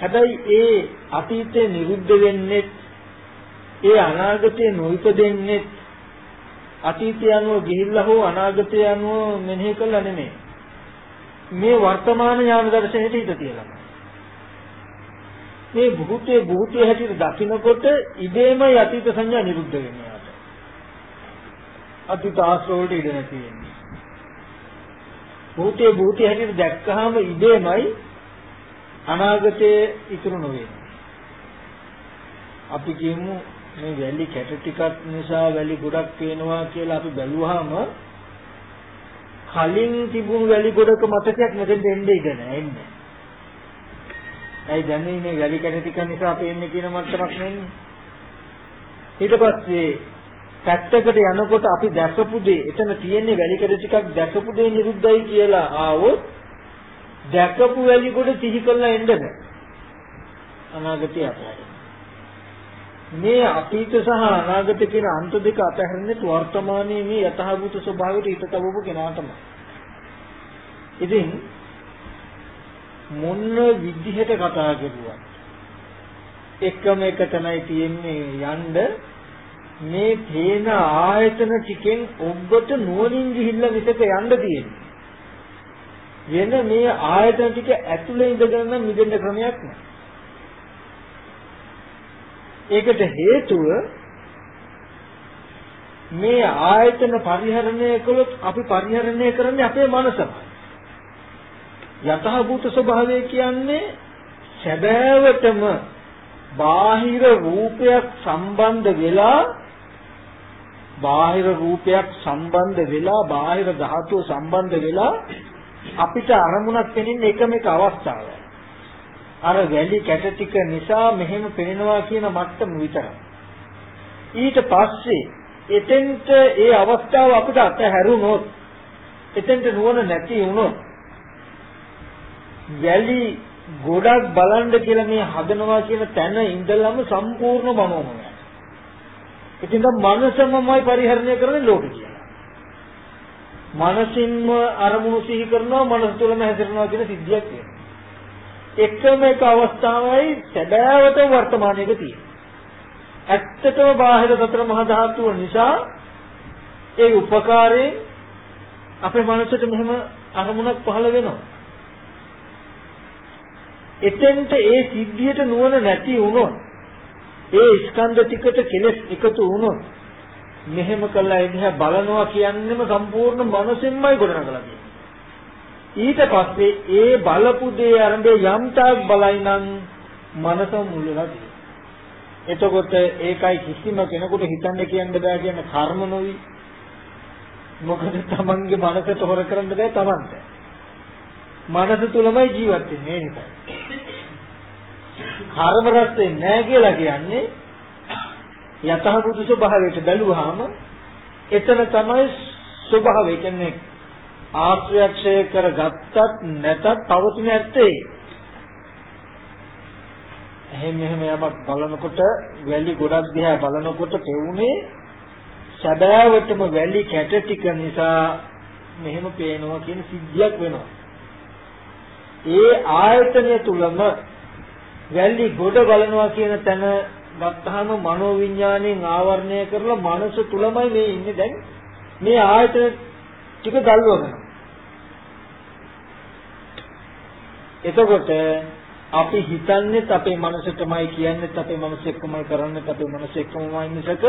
හැබැයි ඒ අතීතේ නිරුද්ධ වෙන්නේ ඒ අනාගතේ නොයිපදෙන්නේ අතීතය අනුව ගිහිල්ලා හෝ අනාගතය අනුව මෙනෙහි කළා නෙමෙයි. මේ වර්තමාන ඥාන දර්ශනයට හිත තියලා. මේ භූතේ භූතයේ හැටියට දකිනකොට ඉබේම යතිත සංඥා නිරුද්ධ වෙනවා. අතීත ආශ්‍රව වලට ඉඩ නැති වෙන්නේ. භූතයේ භූතය හැටියට දැක්කහම ඉබේමයි අනාගතයේ ඉතුරු නොවේ. අපි කියමු මේ වැලි කැට ටිකක් නිසා වැලි ගොඩක් පේනවා කියලා අපි බැලුවාම කලින් තිබුණු වැලි ගොඩක මතකයක් මෙතෙන් දෙන්නේ ඉඳ නැහැ එන්නේ. ඇයි දැන් මේ වැලි කැට ටික නිසා පේන්නේ කියන මට්ටමක් නෙන්නේ. ඊට පස්සේ පැත්තකට යනකොට අපි දැකපු දේ එතන තියෙන්නේ වැලි කඩ ටිකක් දැකපු දේ නිරුද්ධයි කියලා ආවොත් දැකපු වැලි කොට සිහි කරලා එන්න බෑ. අනාගතය අතහැරෙන්න මේ අතීත සහ අනාගත කියන අන්ත දෙක අතහැරෙන්නේ වර්තමානයේ මේ යථාභූත ස්වභාවයට හිත තබපු කෙනාටම. ඉතින් මොන විදිහට කතා කරුවා එකම එක තැනයි තියෙන්නේ යන්න. මේ තේන ආයතන ටිකෙන් ඔබට නුවණින් ගිහිල්ලා විතක යන්න තියෙන්නේ. වෙන මේ ආයතන ටික ඇතුලේ ඉඳගෙන මිදෙන්න ක්‍රමයක් නෑ. ඒකට හේතුව මේ ආයතන පරිහරණය කළොත් අපි පරිහරණය කරන්නේ අපේ මනසමයි. යථාභූත ස්වභාවය කියන්නේ සැබෑවටම බාහිර රූපයක් සම්බන්ධ වෙලා බාහිර රූපයක් සම්බන්ධ වෙලා බාහිර ධාතුව සම්බන්ධ වෙලා අපිට අරමුණක් පෙනෙන්නේ එකම එක අවස්ථාවයි. අර වැලි කැට ටික නිසා මෙහෙම පේනවා කියන මට්ටම විතරයි. ඊට පස්සේ එතෙන්ට ඒ අවස්ථාව අපිට අතහැරුණොත් එතෙන්ට නුවණ නැති වුණොත් වැලි ගොඩක් බලන්න කියලා මේ හදනවා කියන තැන ඉඳලම සම්පූර්ණ මනෝමය. ඉතින් දැන් මනසමමයි පරිහරණය කරන්නේ ලෝකෙ කියලා. මනසින්ම අරමුණු සිහි කරනවා මනස තුළම හැසිරෙනවා කියන සිද්ධියක් තියෙනවා. එකම එක අවස්ථාවයි සැබෑවට වර්තමානයේක තියෙන්නේ. ඇත්තටම බාහිර සතර මහා ධාතුව නිසා ඒ උපකාරයෙන් අපේ මනසට මෙහෙම අරමුණක් පහළ වෙනවා. එතෙන්ට ඒ සිද්ධියට නුවණ නැති වුණොත් ඒ ස්කන්ධ ටිකට කෙලස් එකතු වුණොත් මෙහෙම කළා එදිහා බලනවා කියන්නේම සම්පූර්ණ මනසෙන්මයි ගොඩනගලා තියෙන්නේ. ඊට පස්සේ ඒ බලපු දේ අරඹේ යම් තාක් බලයි නම් මනස මුල් වෙලා තියෙනවා. එතකොට ඒකයි කිසිම කෙනෙකුට හිතන්න කියන්න බෑ කියන කර්ම නොවි. මොකද තමන්ගේ මනසට හොර කරන්න බෑ තමන්ට. මනස තුලමයි ජීවත් වෙන්නේ ඒ නිසා. කර්ම රැස් වෙන්නේ නැහැ කියලා කියන්නේ යතහබුදු ස්වභාවයට බැලුවාම එතන තමයි ස්වභාවය කියන්නේ ආශ්‍රයක්ෂය කරගත්තත් නැතත් පවතින ඇත්තේ. එහෙම මෙහෙම යමක් බලනකොට වැලි ගොඩක් දිහා බලනකොට පෙවුනේ සැබෑවටම වැලි කැට ටික නිසා මෙහෙම පේනවා කියන සිද්ධියක් වෙනවා. ඒ ආයතනය තුලම වැලි ගොඩ බලනවා කියන තැන ගත්තාම මනෝවිඤ්ඤාණයෙන් ආවරණය කරලා මනස තුලමයි මේ ඉන්නේ දැන් මේ ආයතන ටික දල්වගෙන. එතකොට අපි හිතන්නේත් අපේ මනසටමයි කියන්නේත් අපේ මනස එක්කමයි කරන්නේත් අපේ මනස එක්කමයි මිසක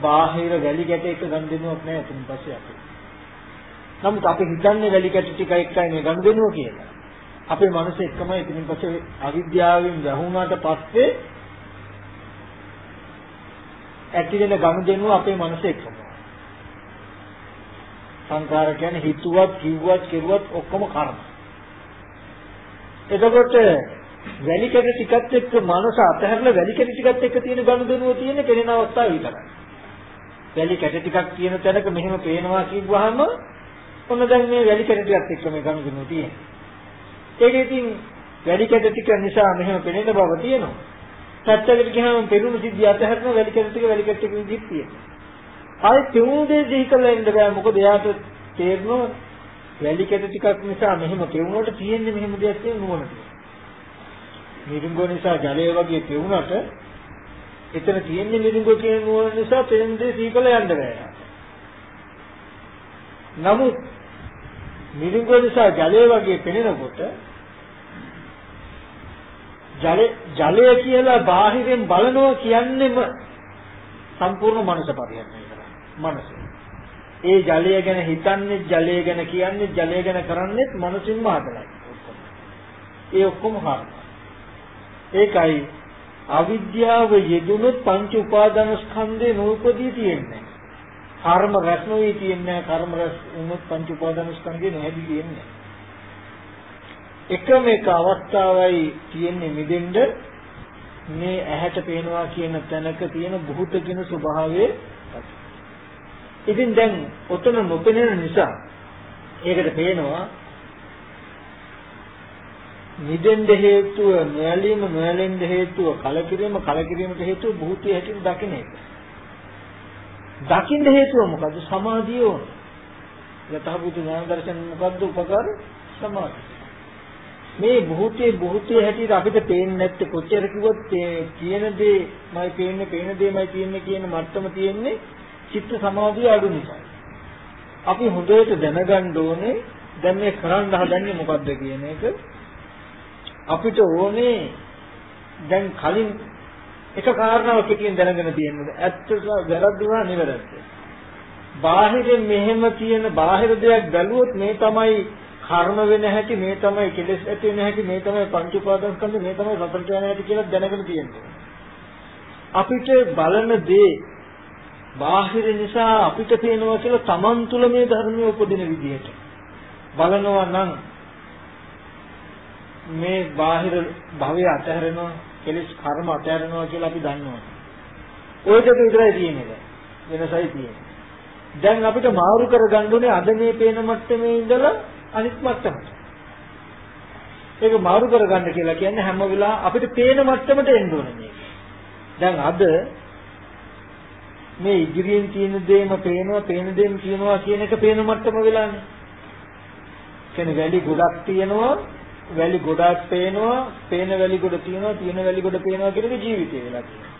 බාහිර වැලි ගැට එක ගනුදෙනුවක් නෑ එතනින් පස්සේ අපි. නමුත් අපි හිතන්නේ වැලි ගැට ටික එක්කයි මේ ගනුදෙනුව කියලා. අපේ මනස එක්කමයි එතනින් පස්සේ අවිද්‍යාවෙන් වැහුණාට පස්සේ ඇති වෙන ගනුදෙනුව අපේ මනස එක්කම. සංකාර කියන්නේ හිතුවත් කිව්වත් කෙරුවත් ඔක්කොම කර්ම. එතකොට වැලි කැට ටිකත් එක්ක මනස අතහැරලා වැලි කැට ටිකත් එක්ක තියෙන ගනුදෙනුව තියෙන කෙනෙන අවස්ථාව විතරයි. වැලි කැට ටිකක් තියෙන තැනක මෙහෙම පේනවා කිව්වහම ඔන්න දැන් මේ වැලි කැට ටිකත් එක්ක මේ ගනුදෙනුව තියෙනවා. ඒක ඉතින් වැලි කැට ටික නිසා මෙහෙම පෙනෙන බව තියෙනවා. සත්‍යකට ගියාම පෙරුණු සිද්ධිය අතහැරන වැලි කැට ටික වැලි කැට ටික විදිහට තියෙනවා. ආයේ තුමුදේ දෙහි කළා ඉන්න බෑ මොකද එයාට තේරෙනවා වැලි කැට ටිකක් නිසා මෙහෙම පෙවුනට තියෙන්නේ මෙහෙම දෙයක් කියන නුවණ. මිරිඟුව නිසා ජලය වගේ පෙවුනට එතන තියෙන්නේ මිරිඟුව කියන නුවණ නිසා පෙන් දෙය සීකල යන්න බෑ. නමුත් මිරිඟුව නිසා ජලය වගේ පෙනෙනකොට ජලය ජලය කියලා බාහිරින් බලනවා කියන්නේම සම්පූර්ණ මනස පරිහරණය කරන්නේ. මනස. ඒ ජලය ගැන හිතන්නේ ජලය ගැන කියන්නේ ජලය ගැන කරන්නේත් මනසින්ම හදලා. ඒ ඔක්කොම හරි. ඒකයි අවිද්‍යාව යෙදුනොත් පංච උපාදාන ස්කන්ධේ නූපදී තියෙන්නේ. කර්ම රැස් නොවී තියෙන්නේ කර්ම රැස් වුණොත් පංච උපාදාන ස්කන්ධේ නැහැදි තියෙන්නේ. එකම එක අවස්ථාවයි තියෙන්නේ මිදෙන්න මේ ඇහැට පේනවා කියන තැනක තියෙන බුහුතකින ස්වභාවයේ ඉතින් දැන් ඔතන නොපෙනෙන නිසා ඒකට පේනවා නිදෙන්න හේතුව නොයලීම නොයලෙන්න හේතුව කලකිරීම කලකිරීමට හේතුව භූතය හැටියට දකින්න එක. දකින්න හේතුව මොකද? සමාධිය ඕන. යතහබුත ඥාන දර්ශන මොකද්ද උපකාර? සමාධිය. මේ භූතයේ භූතයේ හැටියට අපිට පේන්නේ නැත්තේ කොච්චර කිව්වොත් කියන දේමයි පේන්නේ පේන දේමයි තියෙන්නේ කියන මට්ටම තියෙන්නේ චිත්ත සමාධිය අඩු නිසා. අපි හොඳට දැනගන්න ඕනේ දැන් මේ කරන්න හදන්නේ මොකද්ද කියන එක අපිට ඕනේ දැන් කලින් එක කාරණාවක් පිටින් දැනගෙන තියෙනවා. ඇත්ත වැරද්දුවා නෙවෙයි. බාහිරින් මෙහෙම තියෙන බාහිර දෙයක් බැලුවොත් මේ තමයි කර්ම වෙන හැටි මේ තමයි කෙලෙස් ඇති වෙන හැටි මේ තමයි පංච උපාදාන ස්කන්ධ මේ තමයි සතරට යන හැටි කියලා දැනගෙන තියෙනවා. අපිට බලන දේ බාහිර නිසා අපිට පේනවා කියලා Taman තුල මේ ධර්මයේ උපදින විදිහට බලනවා නම් මේ බාහිර භවය අතහැරෙනවා කෙලෙස් කර්ම අතහැරෙනවා කියලා අපි දන්නවා. ওই දෙක විතරයි තියෙන්නේ. වෙනසයි තියෙන්නේ. දැන් අපිට මාරු කරගන්න ඕනේ අද මේ පේන මට්ටමේ ඉඳලා අනිත් මට්ටමට. ඒක මාරු කරගන්න කියලා කියන්නේ හැම වෙලාව අපිට පේන මට්ටමට එන්න ඕනේ මේක. දැන් අද මේ ඉදිරියෙන් තියෙන දේම පේනවා, පේන දේම කියනවා කියන එක පේන මට්ටම වෙලානේ. කියන්නේ වැලි ගොඩක් තියෙනවා, වැලි ගොඩක් පේනවා, පේන වැලි ගොඩ තියෙනවා, තියෙන වැලි ගොඩ පේනවා කියන එක ජීවිතය වෙලා තියෙනවා.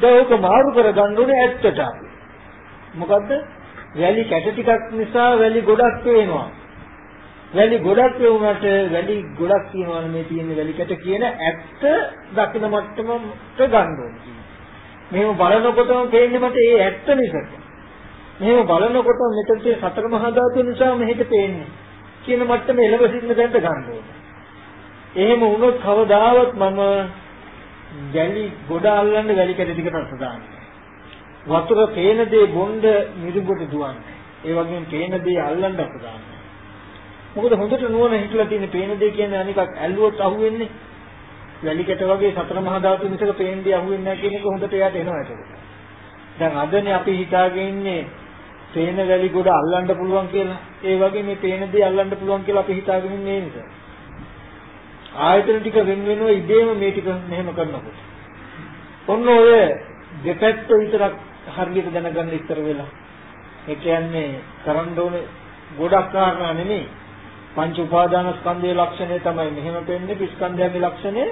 දැන් ඒක මාරු කරගන්න ඕනේ ඇත්තට. මොකද්ද? වැලි කැට ටිකක් නිසා වැලි ගොඩක් පේනවා. වැලි ගොඩක් වුණාට වැලි ගොඩක් කියනවා මේ තියෙන වැලිකට කියන ඇත්ත දකින මට්ටමට ගන්න ඕනේ. මෙහෙම බලනකොටම පේන්නේ මට ඒ ඇත්ත නිසා. මෙහෙම බලනකොට මෙතන සතර මහා ධාතු නිසා මෙහෙට පේන්නේ කියන මට්ටම එළව සිටින තැනට ගන්න ඕනේ. එහෙම වුණොත් කවදාවත් මම වැලි ගොඩ අල්ලන්න වැලි කැට ටිකට රස දාන්නේ. වතුර පේන දේ බොණ්ඩ මිරිඟුට දුවන්නේ. ඒ වගේම පේන දේ අල්ලන්න රස දාන්නේ. මොකද හොඳට නුවණ හිතලා තියෙන පේන දේ කියන්නේ අනිකක් ඇල්ලුවොත් අහුවෙන්නේ. වැලි කැට වගේ සතර මහා ධාතු මිසක පේන දේ අහුවෙන්නේ නැහැ කියන එක හොඳට එයාට එනවා ඒක. දැන් අදනේ අපි හිතාගෙන ඉන්නේ පේන වැලි ගොඩ අල්ලන්න පුළුවන් කියලා. ඒ වගේ මේ පේන දේ අල්ලන්න පුළුවන් කියලා අපි හිතාගෙන ඉන්නේ ඒ නිසා. ආයතන ටික වෙන වෙනම ඉබේම මේ ටික මෙහෙම කරනකොට. ඔන්න ඔය දෙපැත්ත විතරක් හරියට දැනගන්න ඉතර වෙලා. ඒ කියන්නේ කරන්න ඕනේ ගොඩක් කාරණා නෙමෙයි. පංච උපාදාන ස්කන්ධයේ ලක්ෂණය තමයි මෙහෙම පෙන්නේ ස්කන්ධයන්ගේ ලක්ෂණය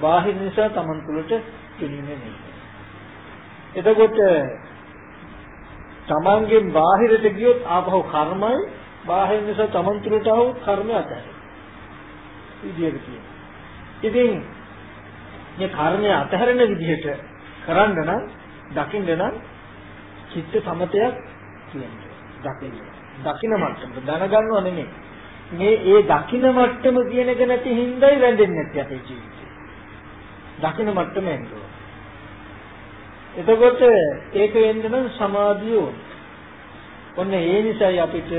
බාහිර නිසා Taman තුලට පිළිෙන්නේ නෙමෙයි. එතකොට තමන්ගෙන් බාහිරට ගියොත් ආපහු කර්මයි බාහිර නිසා තමන් තුළට આવුත් කර්මය අතහැරෙනවා. විදියට කියනවා. ඉතින් මේ කර්මය අතහැරෙන විදිහට කරන්න නම් දකින්න නම් චිත්ත සමතයක් කියන්නේ. දකින්න. දකින්න මට්ටම දැනගන්නව නෙමෙයි. මේ ඒ දකින්න මට්ටම කියන එක නැති හින්දායි වැඳෙන්නේ නැති අපේ ජීවිතේ. දකින්න මට්ටම එන්නේ. එතකොට ඒක වෙන්න නම් සමාධිය ඔන්න ඒ නිසායි අපිට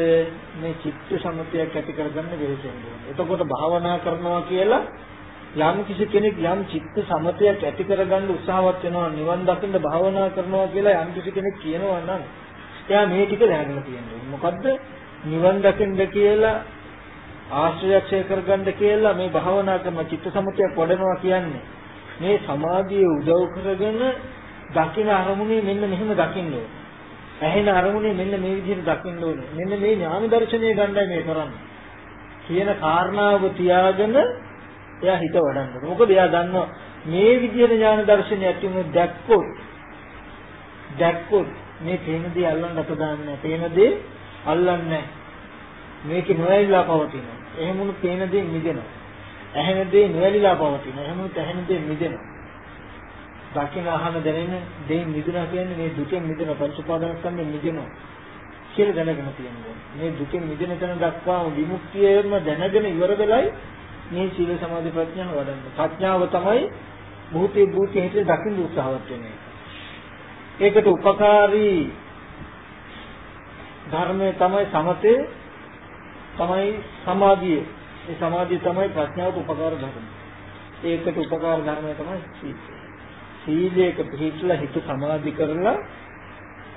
මේ චිත්ත සමතයක් ඇති කරගන්න වෙහෙසෙන්නේ. එතකොට භාවනා කරනවා කියලා යම් කිසි කෙනෙක් යම් චිත්ත සමතයක් ඇති කරගන්න උත්සාහවත් වෙනවා නිවන් දකින්න භාවනා කරනවා කියලා යම් කිසි කෙනෙක් කියනවා නම් එයා මේ ටික දැනගෙන තියෙනවා. මොකද්ද? නිවන් දකින්න කියලා ආශ්‍රයක්ෂය කරගන්න කියලා මේ භාවනා කරන චිත්ත සමතයක් වඩනවා කියන්නේ මේ සමාධිය උදව් කරගෙන දකින අරමුණේ මෙන්න මෙහෙම දකින්න ඕනේ. ඇහෙන අරමුණේ මෙන්න මේ විදිහට දකින්න ඕනේ. මෙන්න මේ ඥාන දර්ශනය ගන්නයි මේ කරන්නේ. කියන කාරණාව තියාගෙන එයා හිත වඩන්න. මොකද එයා දන්නවා මේ විදිහට ඥාන දර්ශනය ඇති වුණොත් දැක්කොත් දැක්කොත් මේ තේන දේ අල්ලන්න අප දාන්නේ තේන දේ අල්ලන්නේ මේක නොඇලිලා පවතිනවා. එහෙම වුණොත් තේන දේ මිදෙනවා. ඇහෙන දේ නොඇලිලා පවතිනවා. එහෙම වුණොත් ඇහෙන දේ මිදෙනවා. දකින අහන දැනෙන දෙයින් මිදුණා කියන්නේ මේ දුකෙන් මිදෙන පංච උපාදානස්කන්ධයෙන් මිදෙනවා කියලා දැනගෙන තියෙනවා. මේ දුකෙන් මිදෙන තැන දක්වාම විමුක්තියම දැනගෙන ඉවර වෙලයි මේ සීල සමාධි ප්‍රඥාව වඩන්නේ. ප්‍රඥාව තමයි භූතේ භූතේ හිතේ දකින්න උත්සාහවත් වෙන්නේ. ඒකට උපකාරී ධර්මයේ තමයි සමතේ තමයි සමාධිය. ඒ සමාධිය තමයි ප්‍රඥාවට උපකාර ධර්ම. ඒකට උපකාර ධර්මය තමයි සීලය. සීලයක පිළිපදලා හිත සමාධි කරලා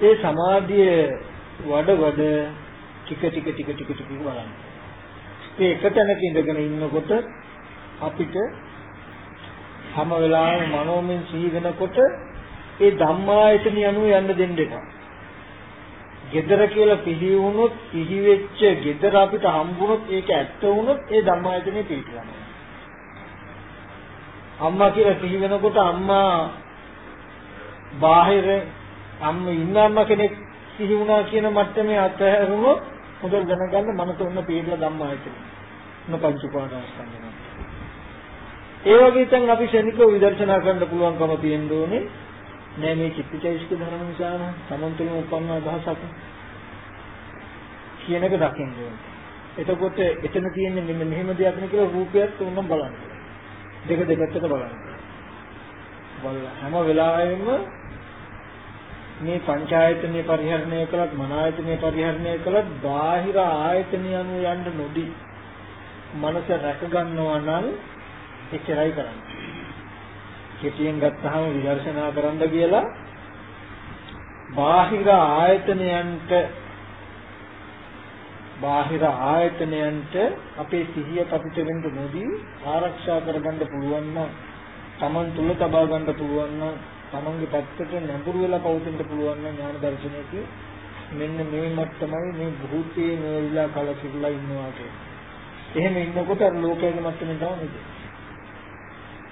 ඒ සමාධිය වඩ වඩ ටික ටික ටික ටික ටික බලන්න. ඒ එක තැනක ඉඳගෙන ඉන්නකොට අපිට හැම වෙලාවෙම මනෝමය සිහි වෙනකොට ඒ ධම්මායතනිය අනුව යන්න දෙන්න එපා. Gedara කියලා පිහි වුණොත් පිහි වෙච්ච gedara අපිට හම්බුනොත් ඒක ඇත්ත වුණොත් ඒ ධම්මායතනිය පිළිගන්නවා. අම්මා කියලා සිහි වෙනකොට අම්මා බාහිර අම්ම ඉන්න අම්මා කෙනෙක් සිහි වුණා කියන මට්ටමේ අතහැරුණොත් හොඳට දැනගන්න මනස උන්න පිළිලා ධම්මා ඇති. මොන පංච උපාදානස්කන්ධ ඒ වගේ දැන් අපි ශනිකව විදර්ශනා කරන්න පුළුවන්කම තියෙන්න ඕනේ. නෑ මේ චිත්තචෛතසික ධර්ම නිසා නම් සමන්තුලින් උපන්න අදහසක් කියන එක දකින්න ඕනේ. එතකොට එතන තියෙන්නේ මෙන්න මෙහෙම දෙයක් නේ කියලා රූපයත් උන්නම් බලන්න. දෙක දෙපැත්තට බලන්න. බලලා හැම වෙලාවෙම මේ පංචායතනෙ පරිහරණය කළත් මන ආයතනෙ පරිහරණය කළත් බාහිර ආයතනිය අනුව යන්න නොදී මනස රැක ගන්නවා නම් එච්චරයි කරන්නේ. කෙටියෙන් ගත්තාම විදර්ශනා කරන්න කියලා බාහිර ආයතනයන්ට බාහිර ආයතනයන්ට අපේ සිහිය අපිට වෙන්න නොදී ආරක්ෂා කරගන්න පුළුවන් නම් Taman තුල තබා ගන්න පුළුවන් නම් Tamanගේ පැත්තට නැඹුරු වෙලා පවතින්න පුළුවන් නම් ඥාන දර්ශනයක මෙන්න මේ මට්ටමයි මේ භූතේ නෝරිලා කලකිරලා ඉන්නවා කියන්නේ. එහෙම ඉන්නකොට අර ලෝකයේ මට්ටමෙන් තමයි නේද?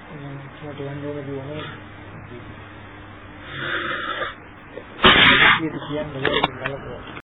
මට යන්න ඕන දුවනේ. කියන්නේ